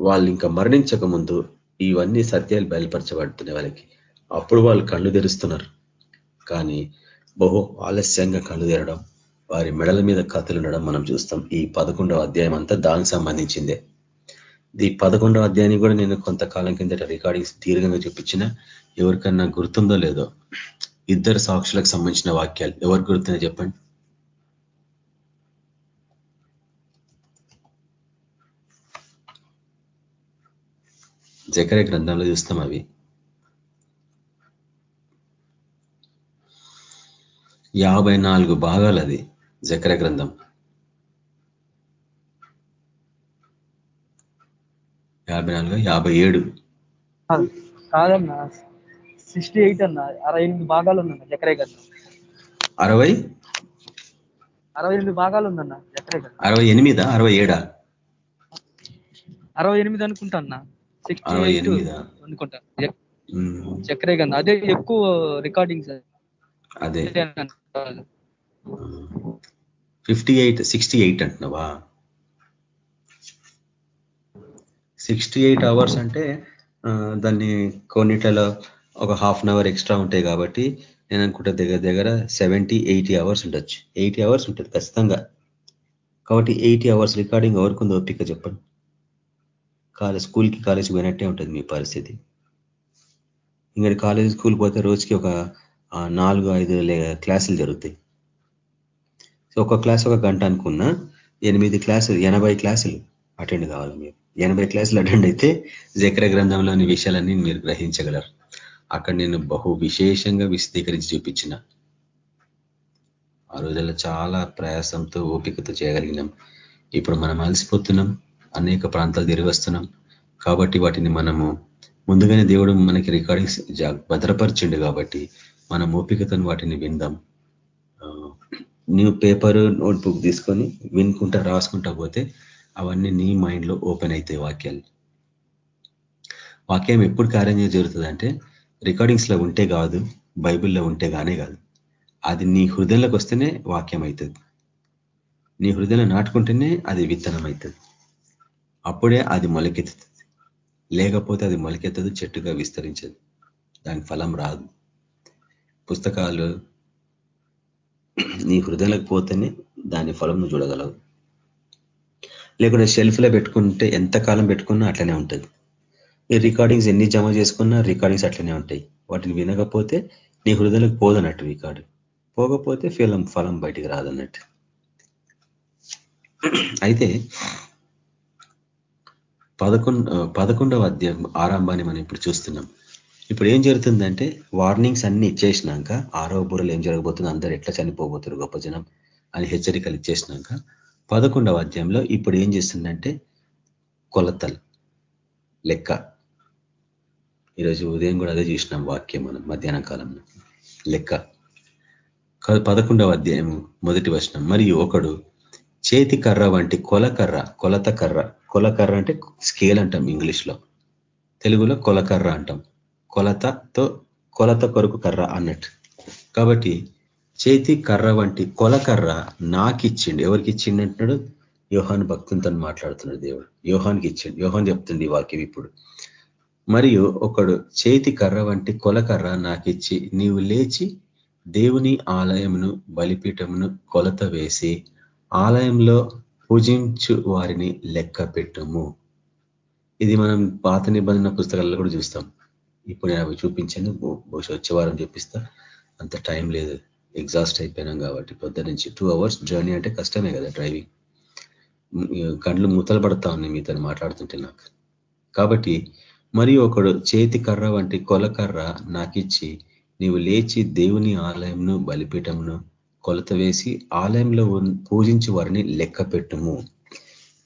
వాళ్ళు ఇంకా మరణించక ముందు ఇవన్నీ సత్యాలు బయలుపరచబడుతున్నాయి వాళ్ళకి. అప్పుడు వాళ్ళు కళ్ళు తెరుస్తున్నారు. కానీ బహు ఆలస్యంగా కళ్ళు తెరడం వారి మెడల మీద కథలు ఉండడం మనం చూస్తాం. ఈ పదకొండవ అధ్యాయం అంతా దానికి సంబంధించిందే. ఈ పదకొండవ అధ్యాయాన్ని కూడా నేను కొంతకాలం కిందట రికార్డింగ్స్ దీర్ఘంగా చూపించిన. ఎవరికన్నా గుర్తుందో లేదో ఇద్దరు సాక్షులకు సంబంధించిన వాక్యాలు. ఎవరు గుర్తున్నా చెప్పండి. జకర గ్రంథంలో చూస్తాం అవి. యాభై నాలుగు భాగాలు అది జకర గ్రంథం. యాభై నాలుగు యాభై ఏడు. కాదన్నా. సిక్స్టీ ఎయిట్ అన్న. అరవై ఎనిమిది భాగాలు ఉందన్న జకరే గ్రంథం అరవై? అరవై ఎనిమిది భాగాలు ఉందన్న జకరే గ్రంథం అరవై ఎనిమిదా? అరవై ఏడా? అరవై ఎనిమిది అనుకుంటా అన్న సిక్స్టీ ఎయిట్ అనుకుంటా. చక్రే గ్రంథం అదే ఎక్కువ రికార్డింగ్స్ అదే. ఫిఫ్టీ ఎయిట్ సిక్స్టీ ఎయిట్ అంటున్నావా? సిక్స్టీ ఎయిట్ అవర్స్ అంటే దాన్ని కొన్నిట్లలో ఒక హాఫ్ అన్ అవర్ ఎక్స్ట్రా ఉంటాయి కాబట్టి నేను అనుకుంటా దగ్గర దగ్గర సెవెంటీ ఎయిటీ అవర్స్ ఉండొచ్చు. ఎయిటీ అవర్స్ ఉంటుంది ఖచ్చితంగా. కాబట్టి ఎయిటీ అవర్స్ రికార్డింగ్ ఎవరికి ఉందో ఓపిక చెప్పండి. కాలేజ్ స్కూల్కి కాలేజ్ పోయినట్టే ఉంటుంది మీ పరిస్థితి. ఇంకా కాలేజ్ స్కూల్ పోతే రోజుకి ఒక నాలుగు ఐదు క్లాసులు జరుగుతాయి. ఒక క్లాస్ ఒక గంట అనుకున్నా ఎనిమిది క్లాసులు ఎనభై క్లాసులు అటెండ్ కావాలి మీరు. ఎనభై క్లాసులు అటెండ్ అయితే జక్ర గ్రంథంలోని విషయాలన్నీ మీరు గ్రహించగలరు. అక్కడ నేను బహు విశేషంగా విశదీకరించి చూపించిన. ఆ రోజుల్లో చాలా ప్రయాసంతో ఓపికతో చేయగలిగినాం. ఇప్పుడు మనం అలసిపోతున్నాం అనేక ప్రాంతాలు తిరిగి వస్తున్నాం. కాబట్టి వాటిని మనము ముందుగానే దేవుడు మనకి రికార్డింగ్స్ భద్రపరిచిండు కాబట్టి మనం ఓపికతో వాటిని విందాం. న్యూ పేపర్ నోట్బుక్ తీసుకొని వినుకుంటా రాసుకుంటా పోతే అవన్నీ నీ మైండ్లో ఓపెన్ అవుతాయి వాక్యాలు. వాక్యం ఎప్పుడు కార్యంగా జరుగుతుంది అంటే రికార్డింగ్స్లో ఉంటే కాదు బైబిల్లో ఉంటే గానే కాదు. అది నీ హృదయంలోకి వస్తేనే వాక్యం అవుతుంది నీ హృదయంలో నాటుకుంటేనే అది విత్తనం అవుతుంది అప్పుడే అది మొలకెత్తుతుంది. లేకపోతే అది మొలకెత్తదు చెట్టుగా విస్తరించదు. దాని ఫలం రాదు. పుస్తకాలు నీ హృదయంలోకి పోతేనే దాని ఫలం నువ్వు చూడగలవు. లేకుంటే షెల్ఫ్లో పెట్టుకుంటే ఎంతకాలం పెట్టుకున్నా అట్లనే ఉంటుంది. ఈ రికార్డింగ్స్ ఎన్ని జమ చేసుకున్నా రికార్డింగ్స్ అట్లనే ఉంటాయి. వాటిని వినకపోతే నీ హృదయలకు పోదన్నట్టు రికార్డు పోకపోతే ఫలం ఫలం బయటికి రాదన్నట్టు. అయితే పదకొండు పదకొండవ అధ్యాయం ఆరంభాన్ని మనం ఇప్పుడు చూస్తున్నాం. ఇప్పుడు ఏం జరుగుతుందంటే వార్నింగ్స్ అన్ని ఇచ్చేసినాక ఆరవ బుర్రలు ఏం జరగబోతుంది అందరు ఎట్లా చనిపోబోతారు గొప్ప జనం అని హెచ్చరికలు ఇచ్చేసినాక పదకొండవ అధ్యాయంలో ఇప్పుడు ఏం చేస్తుందంటే కొలతలు లెక్క. ఈరోజు ఉదయం కూడా అదే చూసినాం వాక్యం మనం మధ్యాహ్న కాలంలో. లెక్క. పదకొండవ అధ్యాయం మొదటి వచనం. మరియు ఒకడు చేతి కర్ర వంటి కొలకర్ర కొలత కర్ర కొలకర్ర అంటే స్కేల్ అంటాం ఇంగ్లీష్లో. తెలుగులో కొలకర్ర అంటాం. కొలతతో కొలత కొరకు కర్ర అన్నట్టు. కాబట్టి చేతి కర్ర వంటి కొలకర్ర నాకిచ్చిండు. ఎవరికి ఇచ్చిండు అంటున్నాడు? యోహాన్ భక్తులతో మాట్లాడుతున్నాడు దేవుడు. యోహాన్కి ఇచ్చిండు యోహాన్ చెప్తుంది వాక్యం ఇప్పుడు. మరియు ఒకడు చేతి కర్ర వంటి కొలకర్ర నాకిచ్చి నీవు లేచి దేవుని ఆలయమును బలిపీఠమును కొలత వేసి ఆలయంలో పూజించు వారిని లెక్క పెట్టుము. ఇది మనం పాత నిబంధన పుస్తకాల్లో కూడా చూస్తాం. ఇప్పుడు నేను అవి చూపించాను. బహుశా వచ్చే వారం చూపిస్తా. అంత టైం లేదు. ఎగ్జాస్ట్ అయిపోయినాం కాబట్టి పొద్దు నుంచి టూ అవర్స్ జర్నీ అంటే కష్టమే కదా డ్రైవింగ్ కండ్లు మూతలు పడతా ఉన్నాయి మీతో మాట్లాడుతుంటే నాకు. కాబట్టి మరి ఒకడు చేతి కర్ర వంటి కొలకర్ర నాకిచ్చి నీవు లేచి దేవుని ఆలయంను బలిపీఠంను కొలత వేసి ఆలయంలో పూజించి వారిని లెక్క పెట్టుము.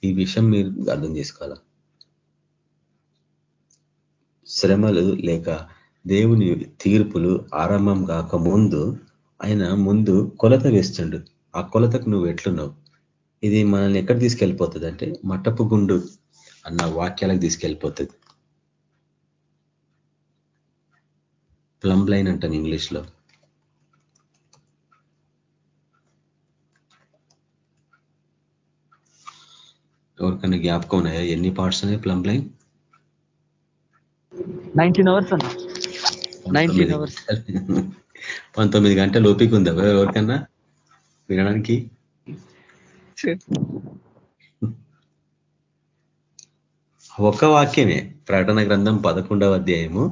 ఈ విషయం మీరు అర్థం చేసుకోవాలా? శ్రమలు లేక దేవుని తీర్పులు ఆరంభం కాక ముందు ఆయన ముందు కొలత వేస్తుండు. ఆ కొలతకు నువ్వు ఎట్లున్నావు? ఇది మనల్ని ఎక్కడ తీసుకెళ్ళిపోతుంది అంటే మట్టపు గుండు అన్న వాక్యాలకు తీసుకెళ్ళిపోతుంది. ప్లంబ్ లైన్ అంటాం ఇంగ్లీష్లో. ఎవరికైనా జ్ఞాపకం ఉన్నాయా? ఎన్ని పార్ట్స్ ఉన్నాయి ప్లంబ్ లైన్ నైన్టీన్ అవర్స్ అన్న. నైన్టీన్ అవర్స్ పంతొమ్మిది గంటలు ఓపిక ఉందా ఎవరికన్నా? వినడానికి? ఒక వాక్యమే ప్రకటన గ్రంథం పదకొండవ అధ్యాయము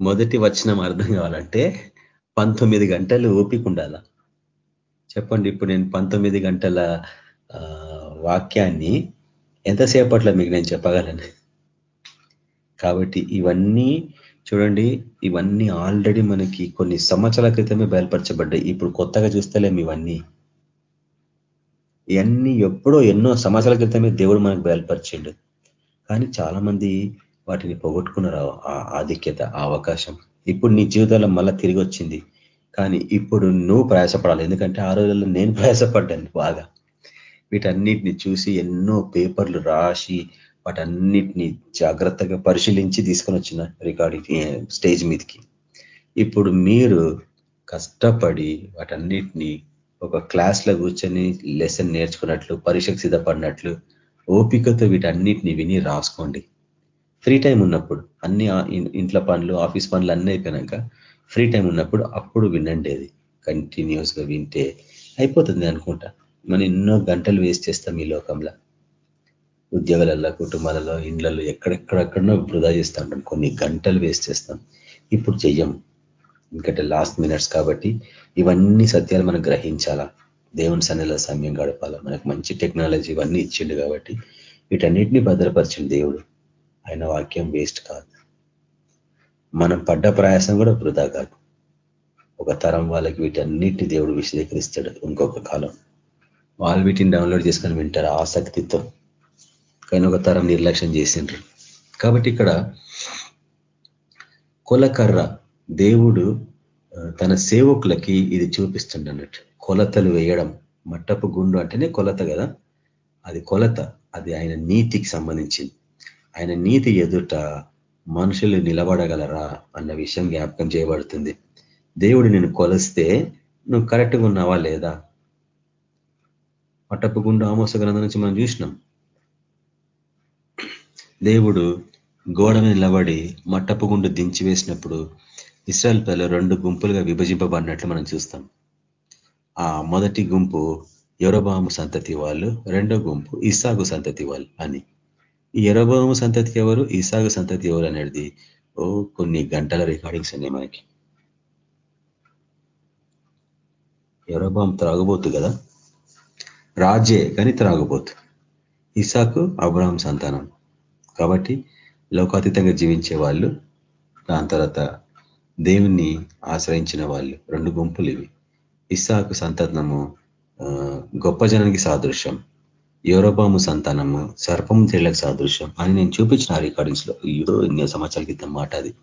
మొదటి వచనం అర్థం కావాలంటే పంతొమ్మిది గంటలు ఓపిక ఉండాల చెప్పండి ఇప్పుడు నేను పంతొమ్మిది గంటల వాక్యాన్ని ఎంతసేపట్లో మీకు నేను చెప్పగలను? కాబట్టి ఇవన్నీ చూడండి ఇవన్నీ ఆల్రెడీ మనకి కొన్ని సంవత్సరాల క్రితమే బయలుపరచబడ్డాయి. ఇప్పుడు కొత్తగా చూస్తలేము ఇవన్నీ. ఇవన్నీ ఎప్పుడో ఎన్నో సంవత్సరాల క్రితమే దేవుడు మనకు బయలుపరిచిండు. కానీ చాలా మంది వాటిని పోగొట్టుకున్నారు. ఆ ఆధిక్యత ఆ అవకాశం. ఇప్పుడు నీ జీవితంలో మళ్ళీ తిరిగి వచ్చింది. కానీ ఇప్పుడు నువ్వు ప్రయాసపడాలి. ఎందుకంటే ఆ రోజుల్లో నేను ప్రయాసపడ్డాను బాగా. వీటన్నిటిని చూసి ఎన్నో పేపర్లు రాసి వాటన్నిటిని జాగ్రత్తగా పరిశీలించి తీసుకొని వచ్చిన రికార్డింగ్ స్టేజ్ మీదకి. ఇప్పుడు మీరు కష్టపడి వాటన్నిటిని ఒక క్లాస్లో కూర్చొని లెసన్ నేర్చుకున్నట్లు పరీక్షకు సిద్ధపడినట్లు ఓపికతో వీటన్నిటిని విని రాసుకోండి. ఫ్రీ టైం ఉన్నప్పుడు అన్ని ఇంట్లో పనులు ఆఫీస్ పనులు అన్నీ అయిపోయినాక ఫ్రీ టైం ఉన్నప్పుడు అప్పుడు వినండి అది. కంటిన్యూస్గా వింటే అయిపోతుంది అనుకుంటా. మనం ఎన్నో గంటలు వేస్ట్ చేస్తాం ఈ లోకంలో. ఉద్యోగాలలో కుటుంబాలలో ఇండ్లలో ఎక్కడెక్కడెక్కడనో వృధా చేస్తూ ఉంటాం కొన్ని గంటలు వేస్ట్ చేస్తాం. ఇప్పుడు చెయ్యం. ఎందుకంటే లాస్ట్ మినిట్స్ కాబట్టి ఇవన్నీ సత్యాలు మనం గ్రహించాలా? దేవుని సన్నిలో సమయం గడపాలా? మనకు మంచి టెక్నాలజీ ఇవన్నీ ఇచ్చిండు కాబట్టి వీటన్నిటిని భద్రపరిచిన దేవుడు. ఆయన వాక్యం వేస్ట్ కాదు. మనం పడ్డ ప్రయాసం కూడా వృధా కాదు. ఒక తరం వాళ్ళకి వీటన్నిటిని దేవుడు విశదీకరిస్తాడు. ఇంకొక కాలం. వాళ్ళు వీటిని డౌన్లోడ్ చేసుకొని వింటారు. ఆసక్తితో. కానీ ఒక తరం నిర్లక్ష్యం చేసిండ్రు. కాబట్టి ఇక్కడ కొలకర్ర దేవుడు తన సేవకులకి ఇది చూపిస్తుండన్నట్టు. కొలతలు వేయడం మట్టపు గుండు అంటేనే కొలత కదా? అది కొలత అది ఆయన నీతికి సంబంధించింది. ఆయన నీతి ఎదుట మనుషులు నిలబడగలరా అన్న విషయం జ్ఞాపకం చేయబడుతుంది. దేవుడు నేను కొలిస్తే నువ్వు కరెక్ట్గా ఉన్నావా లేదా? మట్టపు గుండు ఆమోస గ్రంథం నుంచి మనం చూసినాం. దేవుడు గోడ మీద నిలబడి మట్టపు గుండు దించి వేసినప్పుడు ఇస్రాయల్ పిల్లలు రెండు గుంపులుగా విభజింపబడినట్లు మనం చూస్తాం. ఆ మొదటి గుంపు ఎరబాము సంతతి వాళ్ళు రెండో గుంపు ఇసాగు సంతతి వాళ్ళు అని. ఈ ఎరబాము సంతతి ఎవరు? ఇసాగు సంతతి ఎవరు అనేది ఓ కొన్ని గంటల రికార్డింగ్స్ ఉన్నాయి మనకి. ఎరబాం త్రాగబోతు కదా? రాజే కానీ త్రాగబోతు. ఇసాకు అబ్రాహం సంతానం. కాబట్టి లోకాతీతంగా జీవించే వాళ్ళు దాని తర్వాత దేవుణ్ణి ఆశ్రయించిన వాళ్ళు రెండు గుంపులు ఇవి. ఇస్సాకు సంతానము గొప్ప జనానికి సాదృశ్యం. యూరోబాము సంతానము సర్పం తేళ్ళకు సాదృశ్యం అని నేను చూపించిన రికార్డింగ్స్లో. ఇదో ఎన్నో సంవత్సరాల క్రితం మాట అది.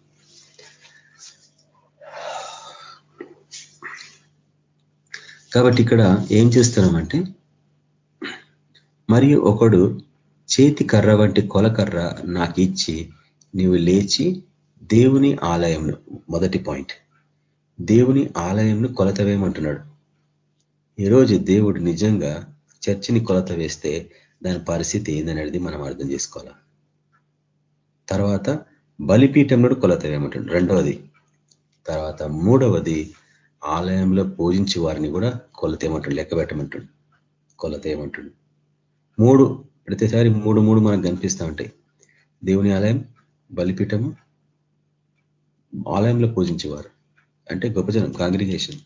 కాబట్టి ఇక్కడ ఏం చేస్తున్నామంటే మరియు ఒకడు చేతి కర్ర వంటి కొలకర్ర నాకు ఇచ్చి నీవు లేచి దేవుని ఆలయంను మొదటి పాయింట్. దేవుని ఆలయంను కొలత వేయమంటున్నాడు ఈరోజు దేవుడు నిజంగా చర్చిని కొలత వేస్తే దాని పరిస్థితి ఏందనేది మనం అర్థం చేసుకోవాలి? తర్వాత బలిపీఠంలో కొలత వేయమంటుండు రెండవది. తర్వాత మూడవది ఆలయంలో పూజించి వారిని కూడా కొలత ఏమంటాడు లెక్క పెట్టమంటుండు కొలత ఏమంటుండు మూడు ప్రతిసారి మూడు మూడు మనకు కనిపిస్తూ ఉంటాయి. దేవుని ఆలయం బలిపీఠము ఆలయంలో పూజించేవారు. అంటే గొప్ప జనం కాంగ్రిగేషన్.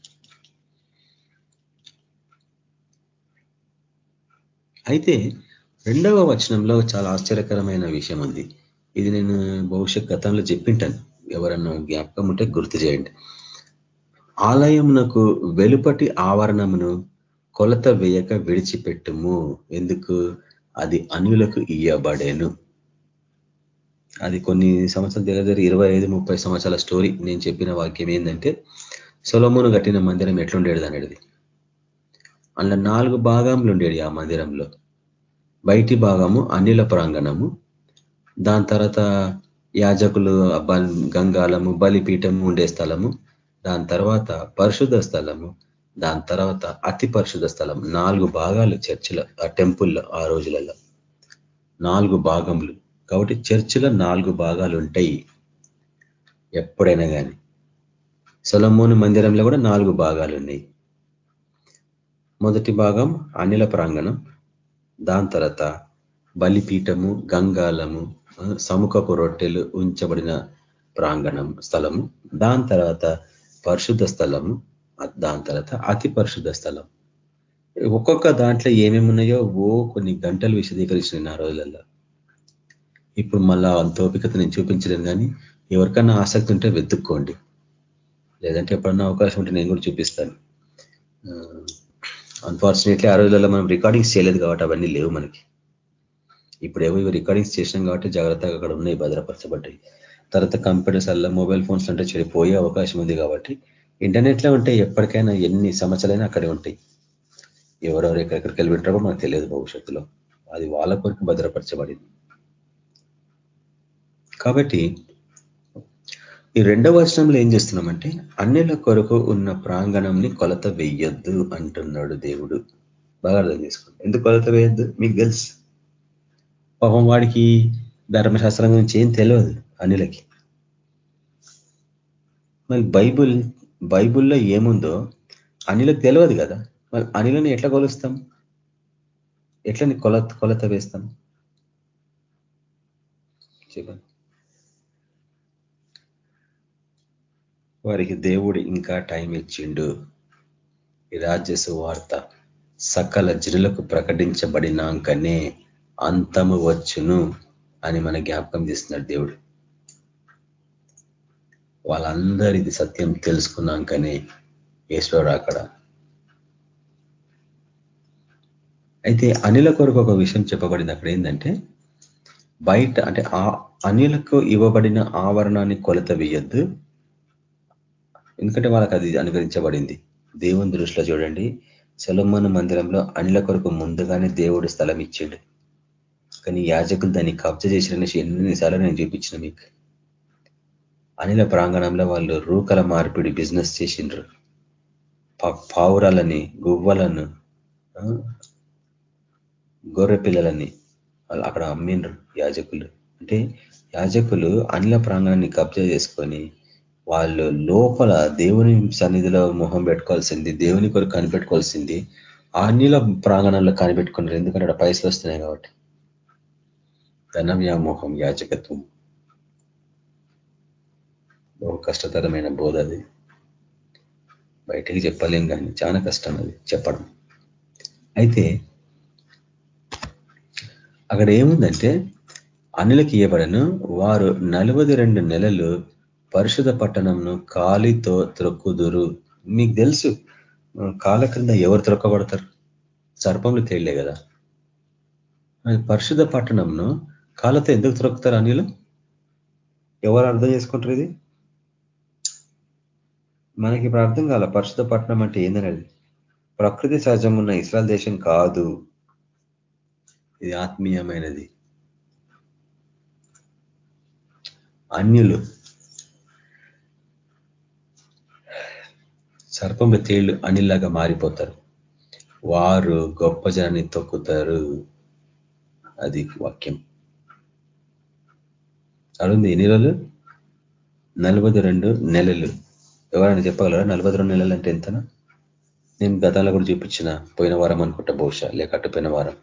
అయితే రెండవ వచనంలో చాలా ఆశ్చర్యకరమైన విషయం ఉంది. ఇది నేను భవిష్యత్ గతంలో చెప్పింటాను. ఎవరన్నా జ్ఞాపకం ఉంటే గుర్తు చేయండి. ఆలయమునకు వెలుపటి ఆవరణమును కొలత వేయక విడిచిపెట్టుము. ఎందుకు? అది అన్యులకు ఇయ్యబడేను. అది కొన్ని సంవత్సరాల దగ్గర దగ్గర ఇరవై ఐదు ముప్పై సంవత్సరాల స్టోరీ నేను చెప్పిన వాక్యం ఏంటంటే సొలమును కట్టిన మందిరం ఎట్లుండేది అనేది అందులో నాలుగు భాగంలు ఉండేది ఆ మందిరంలో. బయటి భాగము అనిల ప్రాంగణము దాని తర్వాత యాజకులు గంగాలము బలిపీఠము ఉండే స్థలము దాని తర్వాత పరిశుద్ధ స్థలము దాని తర్వాత అతి పరిశుద్ధ స్థలం నాలుగు భాగాలు చర్చిలో ఆ టెంపుల్లో ఆ రోజులలో. నాలుగు భాగములు. కాబట్టి చర్చిలో నాలుగు భాగాలు ఉంటాయి. ఎప్పుడైనా కానీ సొలమోను మందిరంలో కూడా నాలుగు భాగాలు ఉన్నాయి. మొదటి భాగం అనిల ప్రాంగణం. దాని తర్వాత బలిపీఠము గంగాలము సముఖపు రొట్టెలు ఉంచబడిన ప్రాంగణం స్థలము. దాని తర్వాత పరిశుద్ధ స్థలము. దాని తర్వాత అతి పరిశుద్ధ స్థలం. ఒక్కొక్క దాంట్లో ఏమేమి ఉన్నాయో ఓ కొన్ని గంటలు విశదీకరించిన ఆ రోజులలో. ఇప్పుడు మళ్ళా అంతోపికత నేను చూపించలేను కానీ ఎవరికన్నా ఆసక్తి ఉంటే వెతుక్కోండి. లేదంటే ఎప్పుడన్నా అవకాశం ఉంటే నేను కూడా చూపిస్తాను. అన్ఫార్చునేట్లీ ఆ రోజులలో మనం రికార్డింగ్స్ చేయలేదు కాబట్టి అవన్నీ లేవు మనకి. ఇప్పుడు ఏవో ఇవి రికార్డింగ్స్ చేసినాం కాబట్టి జాగ్రత్తగా అక్కడ ఉన్నాయి భద్రపరచబడ్డాయి. తర్వాత కంప్యూటర్స్ అలా మొబైల్ ఫోన్స్ అంటే చెడిపోయే అవకాశం ఉంది కాబట్టి ఇంటర్నెట్లో ఉంటే ఎప్పటికైనా ఎన్ని సమస్యలైనా అక్కడే ఉంటాయి. ఎవరెవరు ఎక్కడికి వెళ్ళి వింటారో మనకు తెలియదు భవిష్యత్తులో. అది వాళ్ళ కొరకు భద్రపరచబడింది. కాబట్టి ఈ రెండవ వర్షంలో ఏం చేస్తున్నామంటే అన్నిల కొరకు ఉన్న ప్రాంగణంని కొలత వెయ్యొద్దు అంటున్నాడు దేవుడు. బాగా అర్థం చేసుకోండి. ఎందుకు కొలత వేయద్దు? మీకు తెలుసు. పాపం వాడికి ధర్మశాస్త్రం గురించి ఏం తెలియదు అనిలకి మరి బైబుల్ బైబుల్లో ఏముందో అనిలకు తెలియదు కదా. మరి అనిలని ఎట్లా కొలుస్తాం? ఎట్లా కొలత కొలత వేస్తాం? చెప్పండి. వారికి దేవుడు ఇంకా టైం ఇచ్చిండు. ఈ రాజ్యసు వార్త సకల జనులకు ప్రకటించబడినాకనే అంతము వచ్చును అని మన జ్ఞాపకం చేస్తున్నాడు దేవుడు. వాళ్ళందరిది సత్యం తెలుసుకున్నాకనే ఈశ్వరు అక్కడ. అయితే అనిల కొరకు ఒక విషయం చెప్పబడింది. అక్కడ ఏంటంటే బయట అంటే ఆ అనిలకు ఇవ్వబడిన ఆవరణాన్ని కొలత వేయద్దు. ఎందుకంటే వాళ్ళకి అది అనుగ్రహించబడింది. దేవుని దృష్టిలో చూడండి సెలమన్ మందిరంలో అనిల కొరకు ముందుగానే దేవుడు స్థలం ఇచ్చిండు కానీ యాజకులు దాన్ని కబ్జ చేసిన ఎన్నిసార్లు నేను చూపించిన మీకు? అనిల ప్రాంగణంలో వాళ్ళు రూకల మార్పిడి బిజినెస్ చేసిండ్రు. పావురాలని గువ్వలను గొర్రె పిల్లలని వాళ్ళు అక్కడ అమ్మిండ్రు యాజకులు. అంటే యాజకులు అనిల ప్రాంగణాన్ని కబ్జా చేసుకొని వాళ్ళు లోపల దేవుని సన్నిధిలో మొహం పెట్టుకోవాల్సింది దేవుని కొరకు కనిపెట్టుకోవాల్సింది అన్నిల ప్రాంగణంలో కనిపెట్టుకున్నారు. ఎందుకంటే అక్కడ పైసలు వస్తున్నాయి కాబట్టి. ధనవ్యామోహం యాజకత్వం. బహు కష్టతరమైన బోధ అది. బయటికి చెప్పలేం కానీ చాలా కష్టం అది చెప్పడం. అయితే అక్కడ ఏముందంటే అనిలకి ఇవ్వబడను వారు నలభై రెండు నెలలు పరిశుధ పట్టణంను కాలితో త్రొక్కుదురు. మీకు తెలుసు కాల క్రింద ఎవరు త్రొక్కబడతారు? సర్పంలు తేళ్ళే కదా. పరిశుధ పట్టణంను కాళ్ళతో ఎందుకు త్రొక్కుతారు అనిలు? ఎవరు అర్థం చేసుకుంటారు ఇది? మనకి ఇప్పుడు అర్థం కాల పరిశుద్ధ పట్టణం అంటే ఏందనేది? ప్రకృతి సహజం ఉన్న ఇస్రాయల్ దేశం కాదు. ఇది ఆత్మీయమైనది. అన్యులు. సర్పం తేళ్ళు అనిల్లాగా మారిపోతారు. వారు గొప్ప జనాన్ని తొక్కుతారు. అది వాక్యం. అడుంది ఎన్ని రోజులు? నలభై రెండు నెలలు. ఎవరైనా చెప్పగలరా? నలభై రెండు నెలలు అంటే ఎంతనా? నేను గతంలో కూడా చూపించిన పోయిన వారం అనుకుంటా బహుశా లేక అట్టుపోయిన వారం.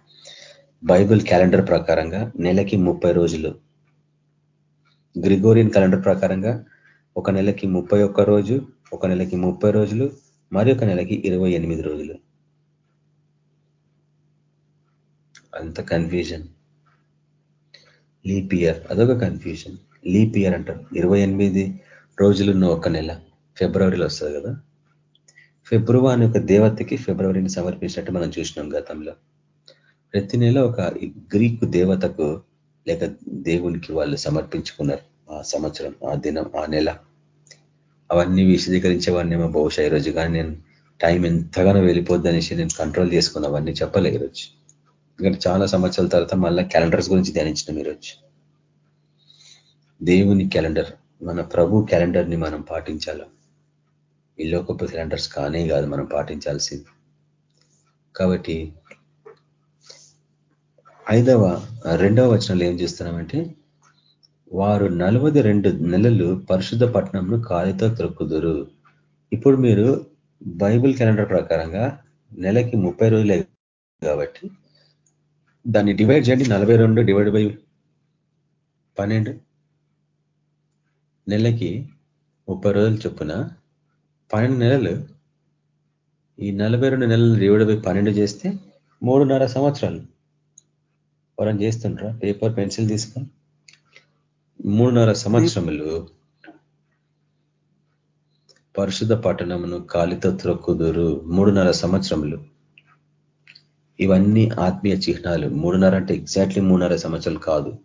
బైబిల్ క్యాలెండర్ ప్రకారంగా నెలకి ముప్పై రోజులు. గ్రిగోరియన్ క్యాలెండర్ ప్రకారంగా ఒక నెలకి ముప్పై రోజు ఒక నెలకి ముప్పై రోజులు మరి ఒక నెలకి ఇరవై ఎనిమిది రోజులు. అంత కన్ఫ్యూజన్ లీప్ ఇయర్ అదొక కన్ఫ్యూజన్ లీప్ ఇయర్ అంటారు. ఇరవై ఎనిమిది రోజులున్న ఒక నెల. ఫిబ్రవరిలో వస్తుంది కదా? ఫిబ్రవరి అనే ఒక దేవతకి ఫిబ్రవరిని సమర్పించినట్టు మనం చూసినాం గతంలో. ప్రతి నెల ఒక గ్రీకు దేవతకు లేక దేవునికి వాళ్ళు సమర్పించుకున్నారు ఆ సంవత్సరం ఆ దినం ఆ నెల. అవన్నీ విశదీకరించేవాడినేమో బహుశా ఈరోజు కానీ నేను టైం ఎంతగానో వెళ్ళిపోద్ది అనేసి నేను కంట్రోల్ చేసుకున్న అవన్నీ చెప్పలే ఈరోజు. ఎందుకంటే చాలా సంవత్సరాల తర్వాత మళ్ళీ క్యాలెండర్స్ గురించి ధ్యానించినాం ఈరోజు. దేవుని క్యాలెండర్ మన ప్రభు క్యాలెండర్ని మనం పాటించాలా? ఈ లోకపు క్యాలెండర్స్ కానే కాదు మనం పాటించాల్సింది. కాబట్టి ఐదవ రెండవ వచనంలో ఏం చేస్తున్నామంటే వారు నలభై రెండు నెలలు పరిశుద్ధ పట్టణంను కాలితో త్రొక్కుదురు ఇప్పుడు మీరు బైబిల్ క్యాలెండర్ ప్రకారంగా నెలకి ముప్పై రోజులే కాబట్టి దాన్ని డివైడ్ చేయండి నలభై రెండు డివైడ్ బై పన్నెండు. నెలకి ముప్పై రోజులు చొప్పున పన్నెండు నెలలు. ఈ నలభై రెండు నెలలు డివైడ్ పన్నెండు చేస్తే మూడున్నర సంవత్సరాలు. వరం చేస్తుండ్రా? పేపర్ పెన్సిల్ తీసుకొని. మూడున్నర సంవత్సరములు పరిశుద్ధ పట్టణమును కాలితో త్రొక్కుదురు. మూడున్నర సంవత్సరములు. ఇవన్నీ ఆత్మీయ చిహ్నాలు. మూడున్నర అంటే ఎగ్జాక్ట్లీ మూడున్నర సంవత్సరాలు కాదు.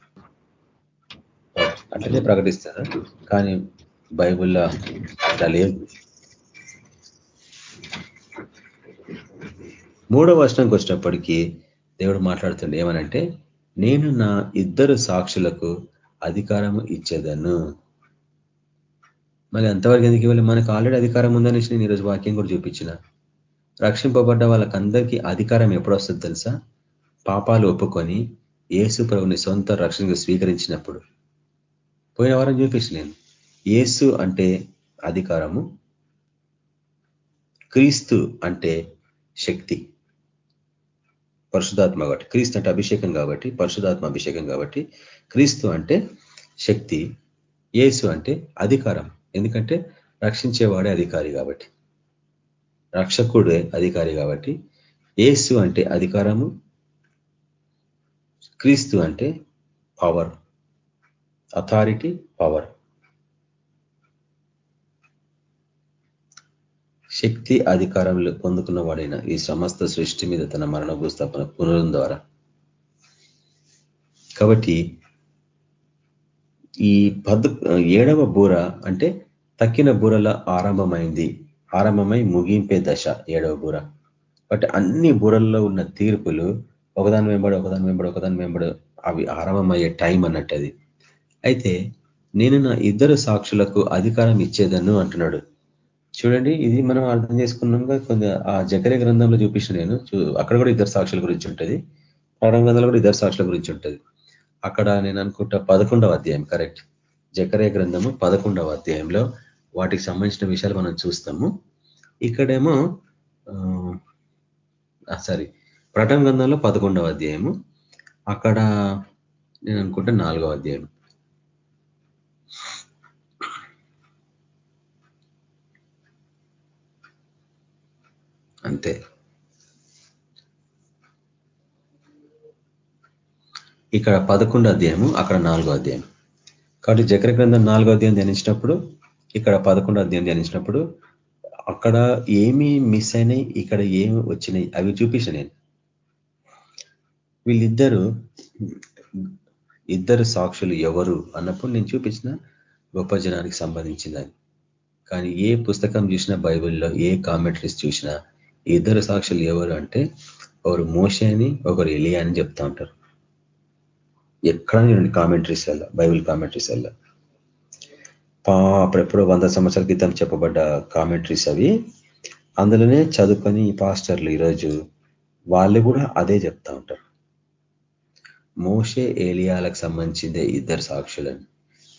అట్లనే ప్రకటిస్తారు? కానీ బైబుల్లో అట్లా లేదు. మూడవ వర్షంకి వచ్చినప్పటికీ దేవుడు మాట్లాడుతుండే ఏమనంటే నేను నా ఇద్దరు సాక్షులకు అధికారము ఇచ్చేదను. మళ్ళీ అంతవరకు ఎందుకు ఇవ్వాలి? మనకు ఆల్రెడీ అధికారం ఉందనేసి నేను ఈరోజు వాక్యం కూడా చూపించిన. రక్షింపబడ్డ వాళ్ళకందరికీ అధికారం ఎప్పుడు వస్తుంది తెలుసా? పాపాలు ఒప్పుకొని ఏసు ప్రభుని సొంత రక్షణగా స్వీకరించినప్పుడు. పోయిన వారం చూపించి నేను. ఏసు అంటే అధికారము క్రీస్తు అంటే శక్తి. పరిశుధాత్మ కాబట్టి క్రీస్తు అంటే అభిషేకం కాబట్టి పరిశుధాత్మ అభిషేకం కాబట్టి క్రీస్తు అంటే శక్తి ఏసు అంటే అధికారం. ఎందుకంటే రక్షించేవాడే అధికారి కాబట్టి రక్షకుడే అధికారి కాబట్టి ఏసు అంటే అధికారము క్రీస్తు అంటే పవర్ అథారిటీ పవర్ శక్తి అధికారంలో పొందుకున్న వాడైన ఈ సమస్త సృష్టి మీద తన మరణ భూస్థాపన పునరుం ద్వారా. కాబట్టి ఈ పద్ ఏడవ బూర అంటే తక్కిన బూరల ఆరంభమైంది. ఆరంభమై ముగింపే దశ ఏడవ బూర. బట్ అన్ని బూరల్లో ఉన్న తీర్పులు ఒకదాని వెంబడి ఒకదాని వెంబడి ఒకదాని వెంబడి అవి ఆరంభమయ్యే టైం అన్నట్టు అది అయితే నేను నా ఇద్దరు సాక్షులకు అధికారం ఇచ్చేదను అంటున్నాడు. చూడండి ఇది మనం అర్థం చేసుకున్నాంగా కొంచెం ఆ జకరే గ్రంథంలో చూపించిన నేను. అక్కడ కూడా ఇద్దరు సాక్షుల గురించి ఉంటుంది. ప్రారంభ గ్రంథంలో కూడా ఇద్దరు సాక్షుల గురించి ఉంటుంది. అక్కడ నేను అనుకుంటా పదకొండవ అధ్యాయం కరెక్ట్ జకరే గ్రంథము పదకొండవ అధ్యాయంలో వాటికి సంబంధించిన విషయాలు మనం చూస్తాము. ఇక్కడేమో సారీ ప్రటం గ్రంథంలో పదకొండవ అధ్యాయము. అక్కడ నేను అనుకుంటా నాలుగవ అధ్యాయం. అంతే. ఇక్కడ పదకొండో అధ్యాయము అక్కడ నాలుగో అధ్యాయం. కాబట్టి జకర గ్రంథం నాలుగో అధ్యాయం ధ్యానించినప్పుడు ఇక్కడ పదకొండో అధ్యాయం ధ్యానించినప్పుడు అక్కడ ఏమి మిస్ అయినాయి ఇక్కడ ఏమి వచ్చినాయి అవి చూపించిన నేను. వీళ్ళిద్దరు ఇద్దరు సాక్షులు ఎవరు అన్నప్పుడు నేను చూపించిన గొప్ప జనానికి సంబంధించిందని. కానీ ఏ పుస్తకం చూసినా బైబిల్లో ఏ కామెంటరీస్ చూసినా ఇద్దరు సాక్షులు ఎవరు అంటే ఒకరు మోషే అని ఒకరు ఎలియా అని చెప్తా ఉంటారు. ఎక్కడ నేను కామెంటరీస్ వల్ల బైబిల్ కామెంటరీస్ వల్ల అప్పుడెప్పుడో వంద సంవత్సరాల క్రితం చెప్పబడ్డ కామెంటరీస్ అవి. అందులోనే చదువుకొని పాస్టర్లు ఈరోజు వాళ్ళు కూడా అదే చెప్తా ఉంటారు. మోషే ఏలియాలకు సంబంధించిందే ఇద్దరు సాక్షులని.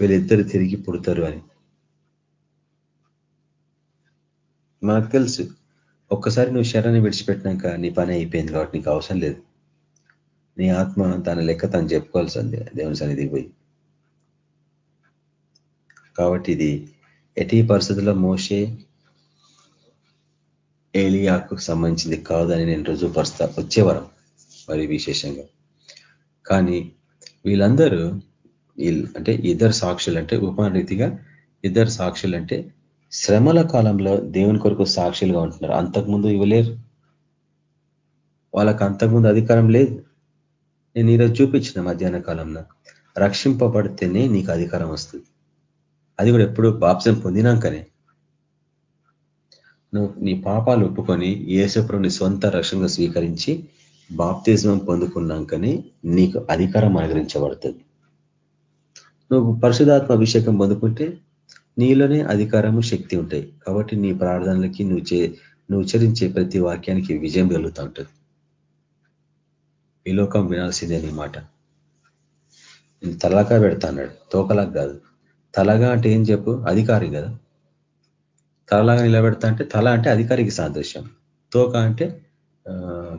వీళ్ళిద్దరు తిరిగి పుడతారు అని. మనకు తెలుసు ఒక్కసారి నువ్వు శరణి విడిచిపెట్టినాక నీ పని అయిపోయింది కాబట్టి నీకు అవసరం లేదు. నీ ఆత్మ తన లెక్క తను చెప్పుకోవాల్సిందే. దేవుని సన్నిధికి పోయి. కాబట్టి ఇది ఎటీ పరిస్థితుల్లో మోసే ఏలియాకు సంబంధించింది కాదని నేను రుజువుపరుస్తా వచ్చేవరం మరి విశేషంగా. కానీ వీళ్ళందరూ అంటే ఇద్దరు సాక్షులు అంటే ఉపరీతిగా ఇద్దరు సాక్షులు అంటే శ్రమల కాలంలో దేవుని కొరకు సాక్షులుగా ఉంటున్నారు. అంతకుముందు ఇవ్వలేరు. వాళ్ళకి అంతకుముందు అధికారం లేదు. నేను ఈరోజు చూపించిన మధ్యాహ్న కాలంలో రక్షింపబడితేనే నీకు అధికారం వస్తుంది. అది కూడా ఎప్పుడు బాప్సం పొందినాకనే. నువ్వు నీ పాపాలు ఒప్పుకొని ఏసుప్రభు సొంత రక్షణగా స్వీకరించి బాప్తిజం పొందుకున్నాకనే నీకు అధికారం అనుగ్రహించబడుతుంది. నువ్వు పరిశుధాత్మ అభిషేకం పొందుకుంటే నీలోనే అధికారము శక్తి ఉంటాయి. కాబట్టి నీ ప్రార్థనలకి నువ్వు చే నువ్వు ఉచ్చరించే ప్రతి వాక్యానికి విజయం కలుగుతూ ఉంటుంది. ఈ లోకం వినాల్సిందే నీ మాట. నేను తలగా పెడతా అన్నాడు. తోకలాగా కాదు. తలగా అంటే ఏం చెప్పు? అధికారి కదా. తలలాగా నిలబెడతా అంటే తల అంటే అధికారికి సాదృశ్యం. తోక అంటే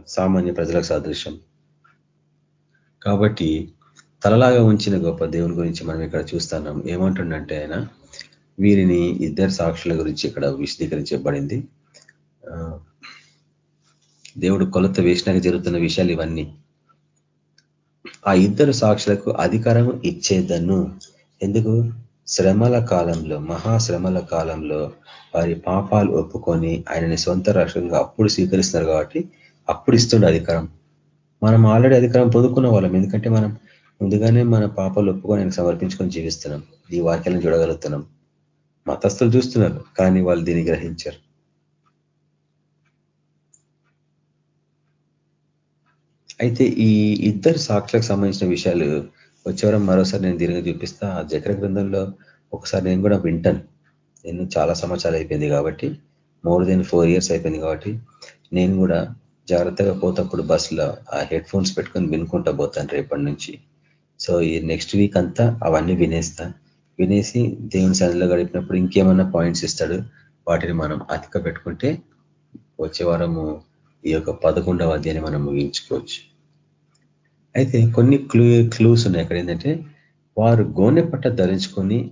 సామాన్య ప్రజలకు సాదృశ్యం. కాబట్టి తలలాగా ఉంచిన గొప్ప దేవుని గురించి మనం ఇక్కడ చూస్తున్నాం. ఏమంటుండంటే ఆయన వీరిని ఇద్దరు సాక్షుల గురించి ఇక్కడ విశదీకరించబడింది. దేవుడు కొలత వేసినాక జరుగుతున్న విషయాలు ఇవన్నీ. ఆ ఇద్దరు సాక్షులకు అధికారం ఇచ్చేదను. ఎందుకు? శ్రమల కాలంలో మహాశ్రమల కాలంలో వారి పాపాలు ఒప్పుకొని ఆయనని సొంత రక్షంగా అప్పుడు స్వీకరిస్తున్నారు కాబట్టి అప్పుడు ఇస్తుండే అధికారం. మనం ఆల్రెడీ అధికారం పొందుకున్న వాళ్ళం. ఎందుకంటే మనం ముందుగానే మన పాపాలు ఒప్పుకొని ఆయన సమర్పించుకొని జీవిస్తున్నాం. ఈ వాక్యాలను చూడగలుగుతున్నాం. మతస్థులు చూస్తున్నారు కానీ వాళ్ళు దీన్ని గ్రహించారు. అయితే ఈ ఇద్దరు సాక్షులకు సంబంధించిన విషయాలు వచ్చేవరం మరోసారి నేను దీనిగా చూపిస్తా. ఆ జకర గ్రంథంలో ఒకసారి నేను కూడా వింటాను. నేను చాలా సంవత్సరాలు అయిపోయింది కాబట్టి మోర్ దెన్ ఫోర్ ఇయర్స్ అయిపోయింది కాబట్టి నేను కూడా జాగ్రత్తగా పోతప్పుడు బస్సులో ఆ హెడ్ ఫోన్స్ పెట్టుకొని వినుకుంటా పోతాను రేపటి నుంచి. సో ఈ నెక్స్ట్ వీక్ అంతా అవన్నీ వినేస్తా. వినేసి దేవుని సన్నిధిలో గడిపినప్పుడు ఇంకేమన్నా పాయింట్స్ ఇస్తాడు వాటిని మనం అతిక పెట్టుకుంటే వచ్చే వారము ఈ యొక్క పదకొండవ అధ్యాయాన్ని మనం ముగించుకోవచ్చు. అయితే కొన్ని క్లూ క్లూస్ ఉన్నాయి. అక్కడ ఏంటంటే వారు గోనె పట్ట ధరించుకొని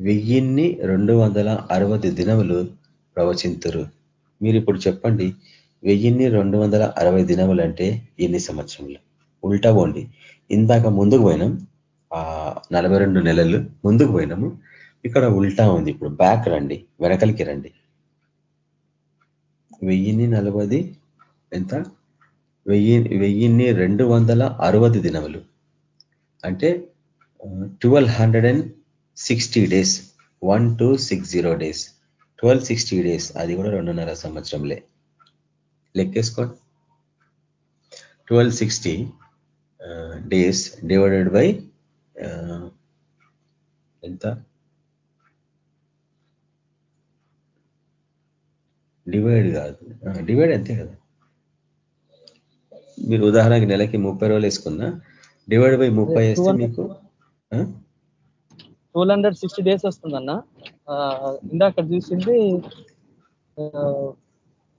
వెయ్యిన్ని రెండు వందల అరవై దినములు ప్రవచింతురు. మీరు ఇప్పుడు చెప్పండి వెయ్యిన్ని రెండు వందల అరవై దినములు అంటే ఎన్ని సంవత్సరములు? ఉల్టా పోండి. ఇందాక ముందుకు పోయినాం ఆ నలభై రెండు నెలలు ముందుకు పోయినాము. ఇక్కడ ఉల్టా ఉంది. ఇప్పుడు బ్యాక్ రండి. వెనకలికి రండి. వెయ్యిన్ని నలభై ఎంత? వెయ్యి వెయ్యిన్ని రెండు వందల అరవది దినములు. అంటే twelve hundred and sixty days one two six zero days twelve sixty days అది కూడా రెండున్నర సంవత్సరంలే. లెక్కేసుకోండి. Twelve sixty days divided by ఎంత డివైడ్ కాదు డివైడ్ అంతే కదా. మీరు ఉదాహరణకి నెలకి ముప్పై రోజులు వేసుకున్నా డివైడ్ బై ముప్పై వేస్తే మీకు ట్వెల్వ్ హండ్రెడ్ సిక్స్టీ డేస్ వస్తుందన్న. ఇందాక చూసింది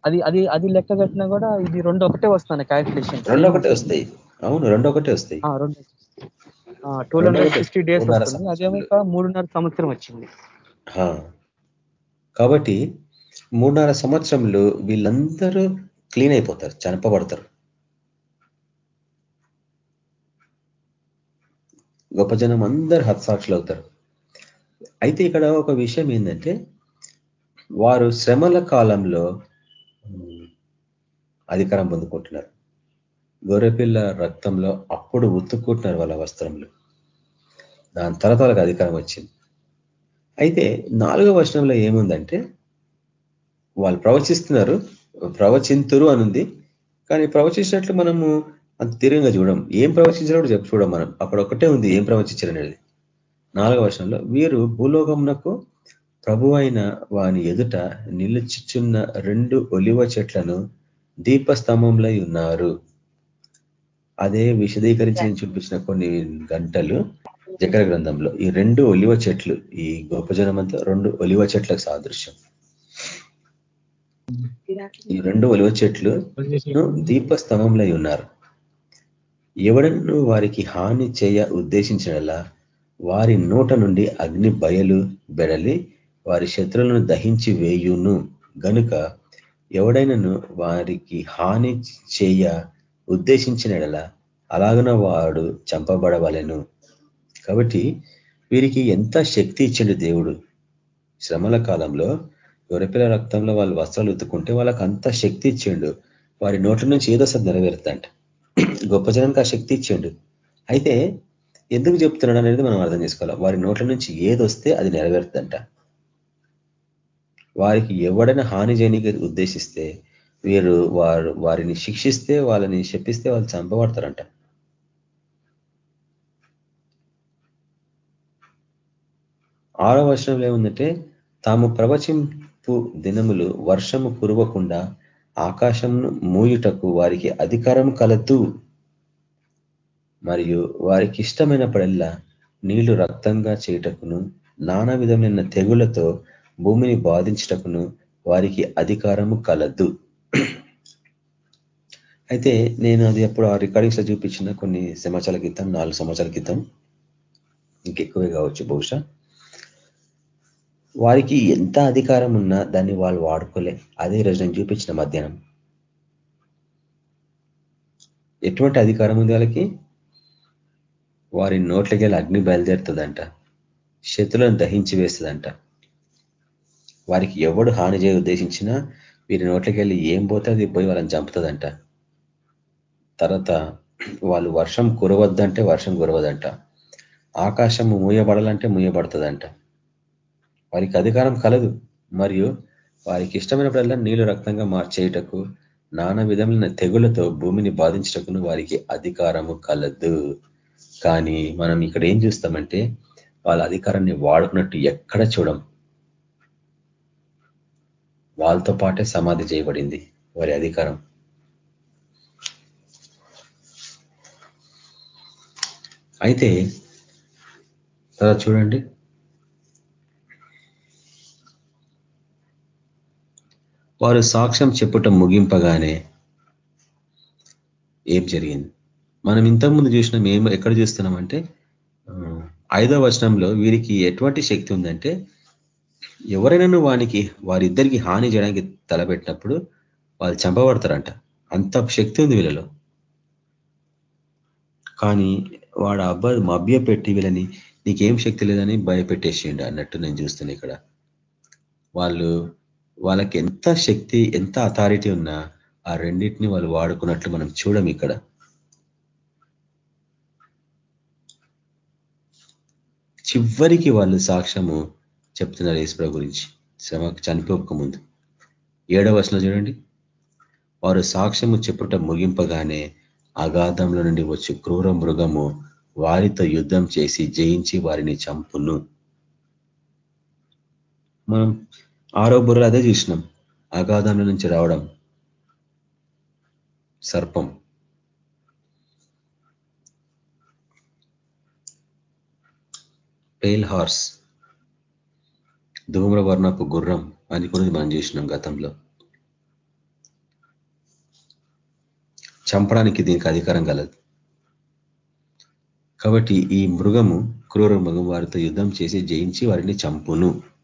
అది అది అది లెక్క కట్టినా కూడా ఇది రెండు ఒకటే వస్తాను క్యాల్కులేషన్ రెండు ఒకటే వస్తాయి. అవును రెండు ఒకటే వస్తాయి. ట్వెల్వ్ హండ్రెడ్ సిక్స్టీ డేస్ వస్తుంది అదేమో మూడున్నర సంవత్సరం వచ్చింది. కాబట్టి మూడున్నర సంవత్సరంలో వీళ్ళందరూ క్లీన్ అయిపోతారు చనిపబడతారు. గొప్ప జనం అందరు హత్సాక్షులు అవుతారు. అయితే ఇక్కడ ఒక విషయం ఏంటంటే వారు శ్రమల కాలంలో అధికారం పొందుకుంటున్నారు. గొర్రెపిల్ల రక్తంలో అప్పుడు ఉత్తుకుంటున్నారు వాళ్ళ వస్త్రంలో. దాని తర్వాత వాళ్ళకి అధికారం వచ్చింది. అయితే నాలుగో వర్షంలో ఏముందంటే వాళ్ళు ప్రవచిస్తున్నారు ప్రవచింతురు అనుంది. కానీ ప్రవచించినట్లు మనము అంత తీవ్రంగా చూడం. ఏం ప్రవచించినప్పుడు చెప్పు చూడం మనం. అక్కడ ఒకటే ఉంది ఏం ప్రవచించారు అనేది. నాలుగవ వర్షంలో వీరు భూలోకమునకు ప్రభు అయిన వాని ఎదుట నిలుచుచున్న రెండు ఒలివ చెట్లను దీపస్తంభంలో ఉన్నారు. అదే విశదీకరించి చూపించిన కొన్ని గంటలు. జకర గ్రంథంలో ఈ రెండు ఒలివ చెట్లు ఈ గొప్ప జనమంతా రెండు ఒలివ చెట్లకు సాదృశ్యం. ఈ రెండు ఒలివ చెట్లు దీపస్తంభంలో ఉన్నారు. ఎవడను వారికి హాని చేయ ఉద్దేశించినలా వారి నోట నుండి అగ్ని బయలు బెడలి వారి శత్రులను దహించి వేయును. గనుక ఎవడైనను వారికి హాని చేయ ఉద్దేశించిన అలాగన వాడు చంపబడవలను. కాబట్టి వీరికి ఎంత శక్తి ఇచ్చిండు దేవుడు? శ్రమల కాలంలో గొరపిల రక్తంలో వాళ్ళు వస్త్రాలు ఉత్తుకుంటే వాళ్ళకి అంత శక్తి ఇచ్చిండు. వారి నోట్ల నుంచి ఏదో సార్ నెరవేరుతుందంట. గొప్ప జనానికి ఆ శక్తి ఇచ్చిండు. అయితే ఎందుకు చెప్తున్నాడు అనేది మనం అర్థం చేసుకోవాలి? వారి నోట్ల నుంచి ఏది వస్తే అది నెరవేరుతుందంట. వారికి ఎవడైనా హాని చేయనికి ఉద్దేశిస్తే వీరు వారు వారిని శిక్షిస్తే వాళ్ళని శపిస్తే వాళ్ళు చంపబడతారంట. ఆరో వర్షంలో ఏముందంటే తాము ప్రవచింపు దినములు వర్షము కురవకుండా ఆకాశంను మూయుటకు వారికి అధికారం కలదు. మరియు వారికి ఇష్టమైనప్పుడల్లా నీళ్ళు రక్తంగా చేయటకును నానా విధమైన తెగులతో భూమిని బాధించటకును వారికి అధికారము కలదు. అయితే నేను అది ఎప్పుడు ఆ రికార్డింగ్స్ చూపించిన కొన్ని సంవత్సరాల క్రితం నాలుగు సంవత్సరాల క్రితం ఇంకెక్కువే కావచ్చు బహుశా. వారికి ఎంత అధికారం ఉన్నా దాన్ని వాళ్ళు వాడుకోలే. అదే రోజు నేను చూపించిన మధ్యాహ్నం. ఎటువంటి అధికారం ఉంది వాళ్ళకి? వారి నోట్లకి వెళ్ళి అగ్ని బయలుదేరుతుందంట. శత్రులను దహించి వేస్తుందంట. వారికి ఎవడు హాని చేయ ఉద్దేశించినా వీరి నోట్లకి వెళ్ళి ఏం పోతే అది పోయి వాళ్ళని చంపుతుందంట. తర్వాత వాళ్ళు వర్షం కురవద్దంటే వర్షం కురవదంట. ఆకాశం మూయబడాలంటే మూయబడుతుందంట. వారికి అధికారం కలదు. మరియు వారికి ఇష్టమైనప్పుడల్లా నీళ్ళు రక్తంగా మార్చేయటకు నానా విధమైన తెగులతో భూమిని బాధించటకును వారికి అధికారము కలదు. కానీ మనం ఇక్కడ ఏం చూస్తామంటే వాళ్ళ అధికారాన్ని వాడుకున్నట్టు ఎక్కడ చూడం? వాళ్ళతో పాటే సమాధి చేయబడింది వారి అధికారం. అయితే తర్వాత చూడండి. వారు సాక్ష్యం చెప్పుట ముగింపగానే ఏం జరిగింది? మనం ఇంతకుముందు చూసినాం ఏం ఎక్కడ చూస్తున్నామంటే ఐదో వచనంలో వీరికి ఎటువంటి శక్తి ఉందంటే ఎవరైనా వానికి వారిద్దరికి హాని చేయడానికి తలపెట్టినప్పుడు వాళ్ళు చంపబడతారంట. అంత శక్తి ఉంది వీళ్ళలో. కానీ వాడు అబ్బ మభ్య పెట్టి వీళ్ళని నీకేం శక్తి లేదని భయపెట్టేసిండు అన్నట్టు నేను చూస్తున్నా ఇక్కడ. వాళ్ళు వాళ్ళకి ఎంత శక్తి ఎంత అథారిటీ ఉన్నా ఆ రెండింటిని వాళ్ళు వాడుకున్నట్లు మనం చూడం ఇక్కడ. చివరికి వాళ్ళు సాక్ష్యము చెప్తున్నారు ఈశ్వర గురించి. శ్రమ చనిపోక ముందు. ఏడవ వర్షంలో చూడండి. వారు సాక్ష్యము చెప్పుట ముగింపగానే అగాధంలో నుండి వచ్చి క్రూర మృగము వారితో యుద్ధం చేసి జయించి వారిని చంపును. మనం ఆరో బుర్ర అదే చూసినాం. అగాధంలో నుంచి రావడం. సర్పం. Pale horse. ధూమ్ర వర్ణపు గుర్రం అని కూడా మనం చూసినాం గతంలో. చంపడానికి దీనికి అధికారం కలదు. కాబట్టి ఈ మృగము క్రూర మృగం వారితో యుద్ధం చేసి జయించి వారిని చంపును.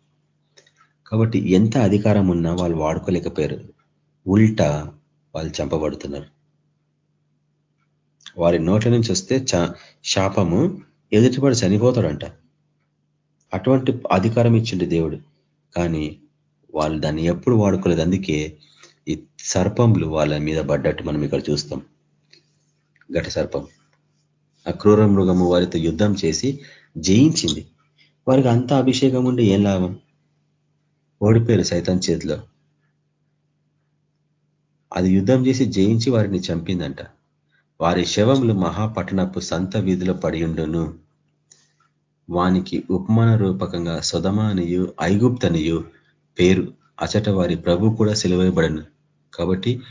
కాబట్టి ఎంత అధికారం ఉన్నా వాళ్ళు వాడుకోలేకపోయారు. ఉల్టా వాళ్ళు చంపబడుతున్నారు. వారి నోట్ల నుంచి వస్తే శాపము ఎదుటిపడి చనిపోతాడంట. అటువంటి అధికారం ఇచ్చిండు దేవుడు. కానీ వాళ్ళు దాన్ని ఎప్పుడు వాడుకోలేదు. అందుకే ఈ సర్పంలు వాళ్ళ మీద పడ్డట్టు మనం ఇక్కడ చూస్తాం. ఘట సర్పం. ఆ క్రూర మృగము వారితో యుద్ధం చేసి జయించింది. వారికి అంత అభిషేకం ఉండి ఏం లాభం? ఓడిపోయారు సైతం చేతిలో. అది యుద్ధం చేసి జయించి వారిని చంపిందంట. వారి శవములు మహాపట్టణపు సంత వీధిలో పడియుండును వానికి ఉపమాన రూపకంగా సుధమానియు ఐగుప్తనియు పేరు అచట వారి ప్రభు కూడా సెలవేయబడను. కాబట్టి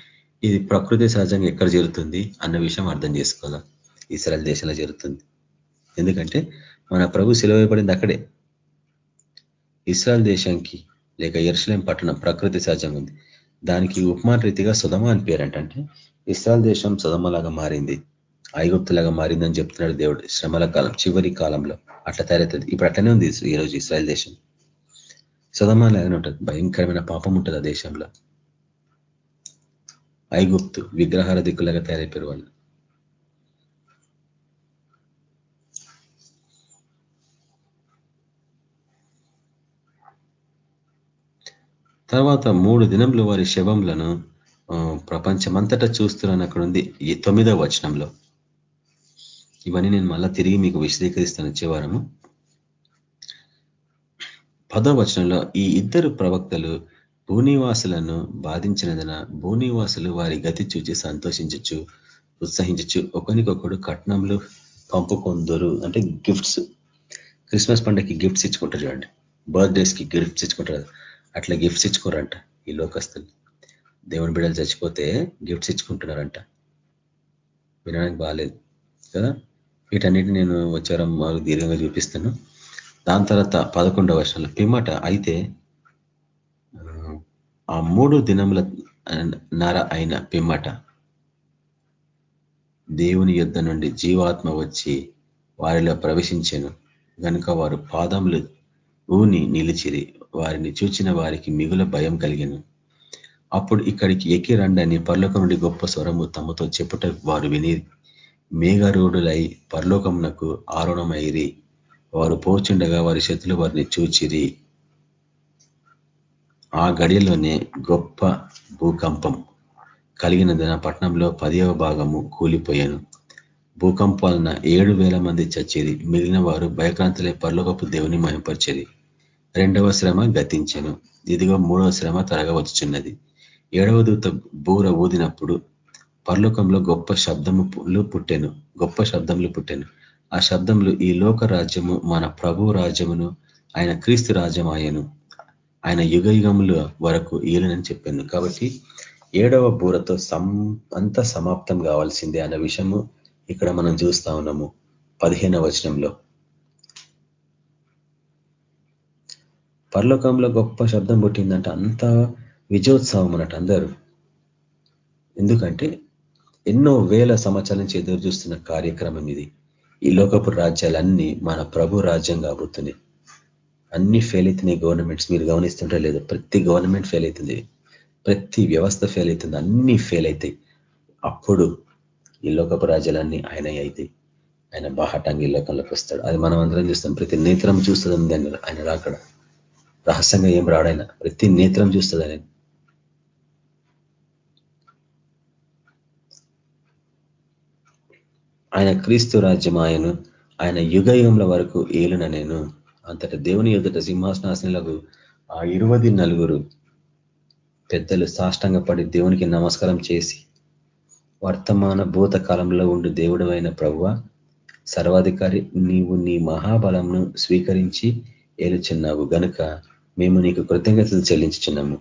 ఇది ప్రకృతి సహజంగా ఎక్కడ జరుగుతుంది అన్న విషయం అర్థం చేసుకోవాలా? ఇస్రాయల్ దేశంలో జరుగుతుంది. ఎందుకంటే మన ప్రభు సెలవేయబడింది అక్కడే. ఇస్రాయల్ దేశానికి లేక ఎరుసలేం పట్టణం ప్రకృతి సహజంగా ఉంది. దానికి ఉపమాన రీతిగా సుధమ అని పేరంట అంటే ఇస్రాయల్ దేశం సుధమలాగా మారింది ఐగుప్తులాగా మారిందని చెప్తున్నాడు దేవుడు శ్రమల కాలం చివరి కాలంలో అట్లా తయారవుతుంది. ఇప్పుడు అట్లనే ఉంది ఈరోజు ఇస్రాయల్ దేశం. సుధమ లాగానే ఉంటుంది భయంకరమైన పాపం ఉంటుంది ఆ దేశంలో. ఐగుప్తు విగ్రహాల దిక్కులాగా తయారైపోయారు వాళ్ళు. తర్వాత మూడు దినంలో వారి శవంలను ప్రపంచమంతటా చూస్తున్నాను అక్కడ ఉంది ఈ తొమ్మిదవ వచనంలో. ఇవన్నీ నేను మళ్ళా తిరిగి మీకు విశదీకరిస్తాను వచ్చేవారము. పదో వచనంలో ఈ ఇద్దరు ప్రవక్తలు భూనివాసులను బాధించినందున భూనివాసులు వారి గతి చూచి సంతోషించచ్చు ఉత్సహించచ్చు. ఒకరికొకడు కట్నంలు పంపుకొందరు. అంటే గిఫ్ట్స్ క్రిస్మస్ పండుగకి గిఫ్ట్స్ ఇచ్చుకుంటారు చూడండి. బర్త్డేస్కి గిఫ్ట్స్ ఇచ్చుకుంటారు. అట్లా గిఫ్ట్స్ ఇచ్చుకోరంట ఈ లోకస్తులు. దేవుని బిడ్డలు చచ్చిపోతే గిఫ్ట్స్ ఇచ్చుకుంటున్నారంట. వినడానికి బాగాలేదు కదా? వీటన్నిటిని నేను వచ్చారం మాకు దీర్ఘంగా చూపిస్తాను. దాని తర్వాత పదకొండవ వర్షంలో పిమ్మట అయితే ఆ మూడు దినముల నర అయిన పిమ్మట దేవుని యుద్ధ నుండి జీవాత్మ వచ్చి వారిలో ప్రవేశించాను. కనుక వారు పాదములు ఊని నిలిచిరి. వారిని చూచిన వారికి మిగుల భయం కలిగిన. అప్పుడు ఇక్కడికి ఎక్కి రండని పర్లోకం నుండి గొప్ప స్వరము తమతో చెప్పుట వారు విని మేఘరూఢులై పరలోకమునకు ఆరుణమైరి వారు పోచుండగా వారి చేతులు వారిని చూచిరి. ఆ గడియలోనే గొప్ప భూకంపం కలిగినందున పట్టణంలో పదవ భాగము కూలిపోయాను. భూకంపాలన ఏడు వేల మంది చచ్చేది మిగిలిన వారు భయక్రాంతులే పర్లోకపు దేవుని మయపరిచేది రెండవ శ్రమ గతించెను. ఇదిగో మూడవ శ్రమ త్వరగా వచ్చుచున్నది ఏడవ దూత బూర ఊదినప్పుడు పర్లోకంలో గొప్ప శబ్దములు పుట్టెను. గొప్ప శబ్దములు పుట్టెను. ఆ శబ్దములు ఈ లోక రాజ్యము మన ప్రభు రాజ్యమును ఆయన క్రీస్తు రాజ్యం ఆయను ఆయన యుగ యుగముల వరకు ఏలునని చెప్పాను. కాబట్టి ఏడవ బూరతో సం అంత సమాప్తం కావాల్సిందే అన్న విషయము ఇక్కడ మనం చూస్తా ఉన్నాము. పదిహేనవ వచనంలో. పరలోకంలో గొప్ప శబ్దం పుట్టిందంట. అంత విజయోత్సవం అన్నట్టు అందరూ. ఎందుకంటే ఎన్నో వేల సంవత్సరాల నుంచి ఎదురు చూస్తున్న కార్యక్రమం ఇది. ఈ లోకపు రాజ్యాలన్నీ మన ప్రభు రాజ్యం కాబోతున్నాయి అన్ని ఫెయిల్ అవుతున్నాయి గవర్నమెంట్స్ మీరు గమనిస్తుంటే లేదు. ప్రతి గవర్నమెంట్ ఫెయిల్ అవుతుంది. ప్రతి వ్యవస్థ ఫెయిల్ అవుతుంది. అన్ని ఫెయిల్ అవుతాయి. అప్పుడు ఈ లోకపు రాజ్యాలన్నీ ఆయన అవుతాయి ఆయన బాహటంగా ఈ లోకంలోకి వస్తాడు. అది మనం అందరం చూస్తాం. ప్రతి నేత్రం చూస్తుంది దాన్ని ఆయన రాకడా? రహస్యంగా ఏం రాడైనా ప్రతి నేత్రం చూస్తుంది ఆయన. ఆయన క్రీస్తు రాజ్యం ఆయను ఆయన యుగ యుగంల వరకు ఏలున నేను. అంతట దేవుని ఎదుట సింహాసనాసనులకు ఆ ఇరువది నలుగురు పెద్దలు సాష్టంగా పడి దేవునికి నమస్కారం చేసి వర్తమాన భూత కాలంలో ఉండి దేవుడు అయిన ప్రభువ సర్వాధికారి నీవు నీ మహాబలంను స్వీకరించి ఏలుచున్నావు. గనుక మేము నీకు కృతజ్ఞతలు చెల్లించుచున్నాము.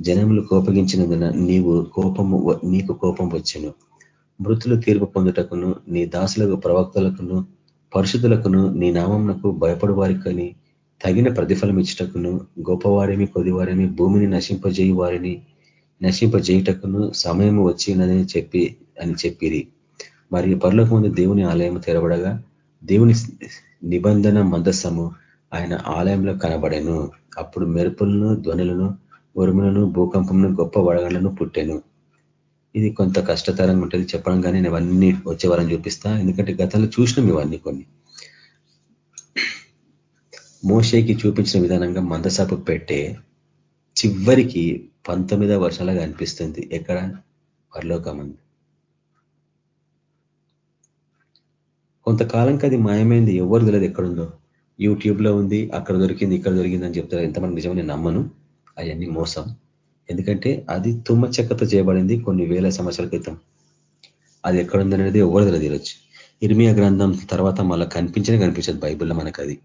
జనములు కోపగించినందున నీవు కోపము నీకు కోపం వచ్చును. మృతులు తీర్పు పొందుటకును నీ దాసులకు ప్రవక్తలకును పరిశుద్ధులకును నీ నామంకు భయపడు వారికని తగిన ప్రతిఫలం ఇచ్చటకును గొప్పవారిని కొద్దివారిని భూమిని నశింపజేయి వారిని నశింపజేయుటకును సమయం వచ్చినదని చెప్పి అని చెప్పిరి. మరియు పరులకు ముందు దేవుని ఆలయం తెరవడగా దేవుని నిబంధన మందస్సము ఆయన ఆలయంలో కనబడెను. అప్పుడు మెరుపులను ధ్వనులను ఉరుములను భూకంపమును గొప్ప వడగళ్ళను పుట్టెను. ఇది కొంత కష్టతరంగా ఉంటుంది చెప్పడం కానీ నేను అవన్నీ వచ్చే వారని చూపిస్తా. ఎందుకంటే గతంలో చూసినాం ఇవన్నీ కొన్ని. మోషేకి చూపించిన విధానంగా మందసపు పెట్టే చివరికి పంతొమ్మిదవ వర్షాలుగా అనిపిస్తుంది. ఎక్కడ? పరలోకమంది. కొంతకాలంకి అది మాయమైంది. ఎవరు తెలియదు ఎక్కడుందో. యూట్యూబ్లో ఉంది అక్కడ దొరికింది ఇక్కడ దొరికింది అని చెప్తారు. ఎంతమంది నిజమని నమ్మను. అవన్నీ మోసం. ఎందుకంటే అది తుమ్మ చెక్కతో చేయబడింది కొన్ని వేల సంవత్సరాల క్రితం. అది ఎక్కడుందనేది ఎవరు తెలియదు. ఇర్మియా గ్రంథం తర్వాత మళ్ళీ కనిపించనే కనిపించదు బైబిల్లో మనకు అది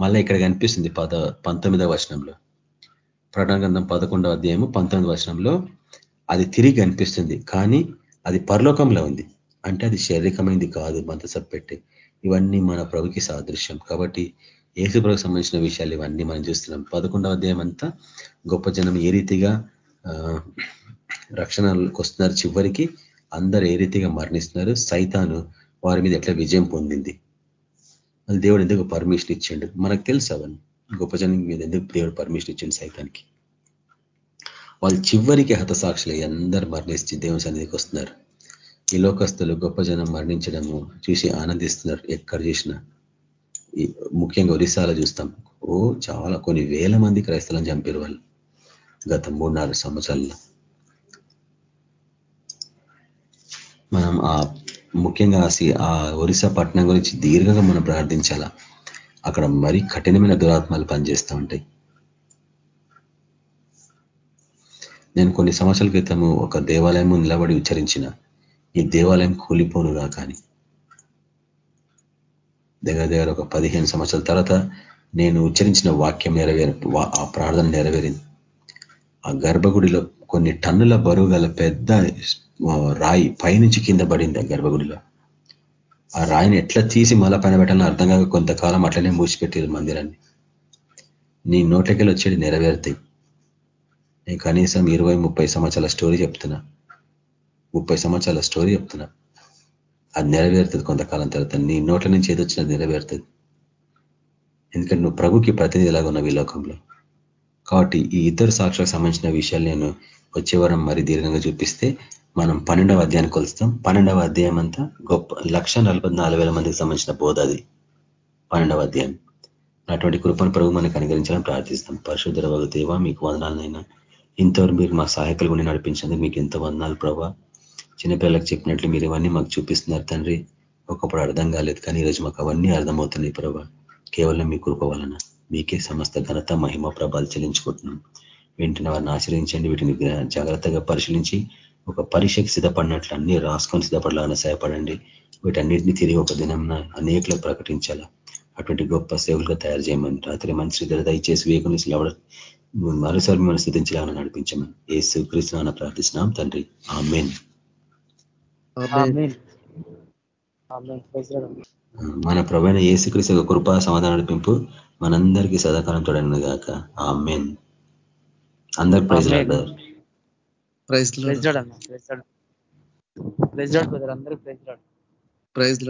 మళ్ళీ ఇక్కడ కనిపిస్తుంది పద పంతొమ్మిదవ వచనంలో. ప్రకటన గ్రంథం పదకొండవ అధ్యాయము పంతొమ్మిదవ వచనంలో అది తిరిగి కనిపిస్తుంది. కానీ అది పరలోకంలో ఉంది. అంటే అది శారీరకమైంది కాదు మంతసప్ పెట్టి. ఇవన్నీ మన ప్రభుకి సాదృశ్యం. కాబట్టి ఏసు ప్రభుకి సంబంధించిన విషయాలు ఇవన్నీ మనం చూస్తున్నాం. పదకొండవ అధ్యాయం అంతా గొప్ప జనం ఏ రీతిగా రక్షణకు వస్తున్నారు? చివరికి అందరు ఏ రీతిగా మరణిస్తున్నారు? సైతాను వారి మీద ఎట్లా విజయం పొందింది? అది దేవుడు ఎందుకు పర్మిషన్ ఇచ్చిండు? మనకు తెలుసు అవన్నీ. గొప్ప జనం మీద ఎందుకు దేవుడు పర్మిషన్ ఇచ్చిండు సైతానికి? వాళ్ళు చివరికి హతసాక్షులు అందరు మరణించి దేవుని సన్నిధికి వస్తున్నారు. ఈ లోకస్తులు గొప్ప జనం మరణించడము చూసి ఆనందిస్తున్నారు. ఎక్కడ చూసినా. ముఖ్యంగా ఒరిస్సాలో చూస్తాం. ఓ చాలా కొన్ని వేల మంది క్రైస్తలను చంపారు వాళ్ళు గత మూడు నాలుగు సంవత్సరాల్లో. మనం ఆ ముఖ్యంగా ఆ ఒరిస్సా పట్టణం గురించి దీర్ఘంగా మనం ప్రార్థించాలా? అక్కడ మరీ కఠినమైన దురాత్మాలు పనిచేస్తూ ఉంటాయి. నేను కొన్ని సంవత్సరాల క్రితము ఒక దేవాలయము నిలబడి ఉచ్చరించిన. ఈ దేవాలయం కూలిపోనుగా కానీ. దగ్గర దగ్గర ఒక పదిహేను సంవత్సరాల తర్వాత నేను ఉచ్చరించిన వాక్యం నెరవేర ఆ ప్రార్థన నెరవేరింది. ఆ గర్భగుడిలో కొన్ని టన్నుల బరువు గల పెద్ద రాయి పైనుంచి కింద పడింది ఆ గర్భగుడిలో. ఆ రాయిని ఎట్లా తీసి మళ్ళా పైన పెట్టాలని అర్థం కాక కొంతకాలం అట్లనే మూసిపెట్టారు మందిరాన్ని. నీ నోట్లకెళ్ళి వచ్చేది నెరవేరుతాయి. నేను కనీసం ఇరవై ముప్పై సంవత్సరాల స్టోరీ చెప్తున్నా. ముప్పై సంవత్సరాల స్టోరీ చెప్తున్నా. అది నెరవేరుతుంది కొంతకాలం తర్వాత. నీ నోట్ల నుంచి ఏది వచ్చినా నెరవేరుతుంది. ఎందుకంటే నువ్వు ప్రభుకి ప్రతినిధి ఎలాగ ఉన్నావు ఈ లోకంలో. కాబట్టి ఈ ఇద్దరు సాక్షులకు సంబంధించిన విషయాలు నేను వచ్చే వారం మరి దీర్ఘంగా చూపిస్తే మనం పన్నెండవ అధ్యాయాన్ని కొలుస్తాం. పన్నెండవ అధ్యాయం అంతా గొప్ప లక్ష మందికి సంబంధించిన బోధ అది. పన్నెండవ అధ్యాయం. అటువంటి కృపను ప్రభు మనకు అనుగ్రహించాలని ప్రార్థిస్తాం. పరిశుద్ధ వగ దేవ మీకు వందనాలనైనా. ఇంతవరకు మీరు మా సహాయకులు కూడా నడిపించినందుకు మీకు ఎంతో వందనాలు ప్రభా. చిన్నపిల్లలకు చెప్పినట్లు మీరు ఇవన్నీ మాకు చూపిస్తున్నారు తండ్రి. ఒకప్పుడు అర్థం కాలేదు కానీ ఈరోజు మాకు అవన్నీ అర్థమవుతున్నాయి ప్రభా. కేవలం మీ కృప వలన మీకే సమస్త ఘనత మహిమ ప్రభాలు చెల్లించుకుంటున్నాం. వెంటనే వారిని ఆశ్రయించండి వీటిని జాగ్రత్తగా పరిశీలించి ఒక పరీక్షకు సిద్ధపడినట్లు అన్ని రాసుకొని సిద్ధపడాలని సహాయపడండి. వీటన్నిటిని తిరిగి ఒక దినం అనేకలకు ప్రకటించాలా. అటువంటి గొప్ప సేవలుగా తయారు చేయమని రాత్రి మంచి దయచేసి వేగుని మరోసారి మిమ్మల్ని స్థితించాలని నడిపించమని ఏ సుకృష్ణ ప్రార్థిస్తున్నాం తండ్రి. ఆ మెయిన్ మన ప్రవైన ఏసుక్రీస్తు కృపా సమాధాన నడిపింపు మనందరికీ సదాకాలం తోడను గాక. ఆ మెయిన్ అందరికి ప్రైజ్ లాడారు ప్రైజ్ ప్రైజ్ ప్రైజ్ ప్రైజ్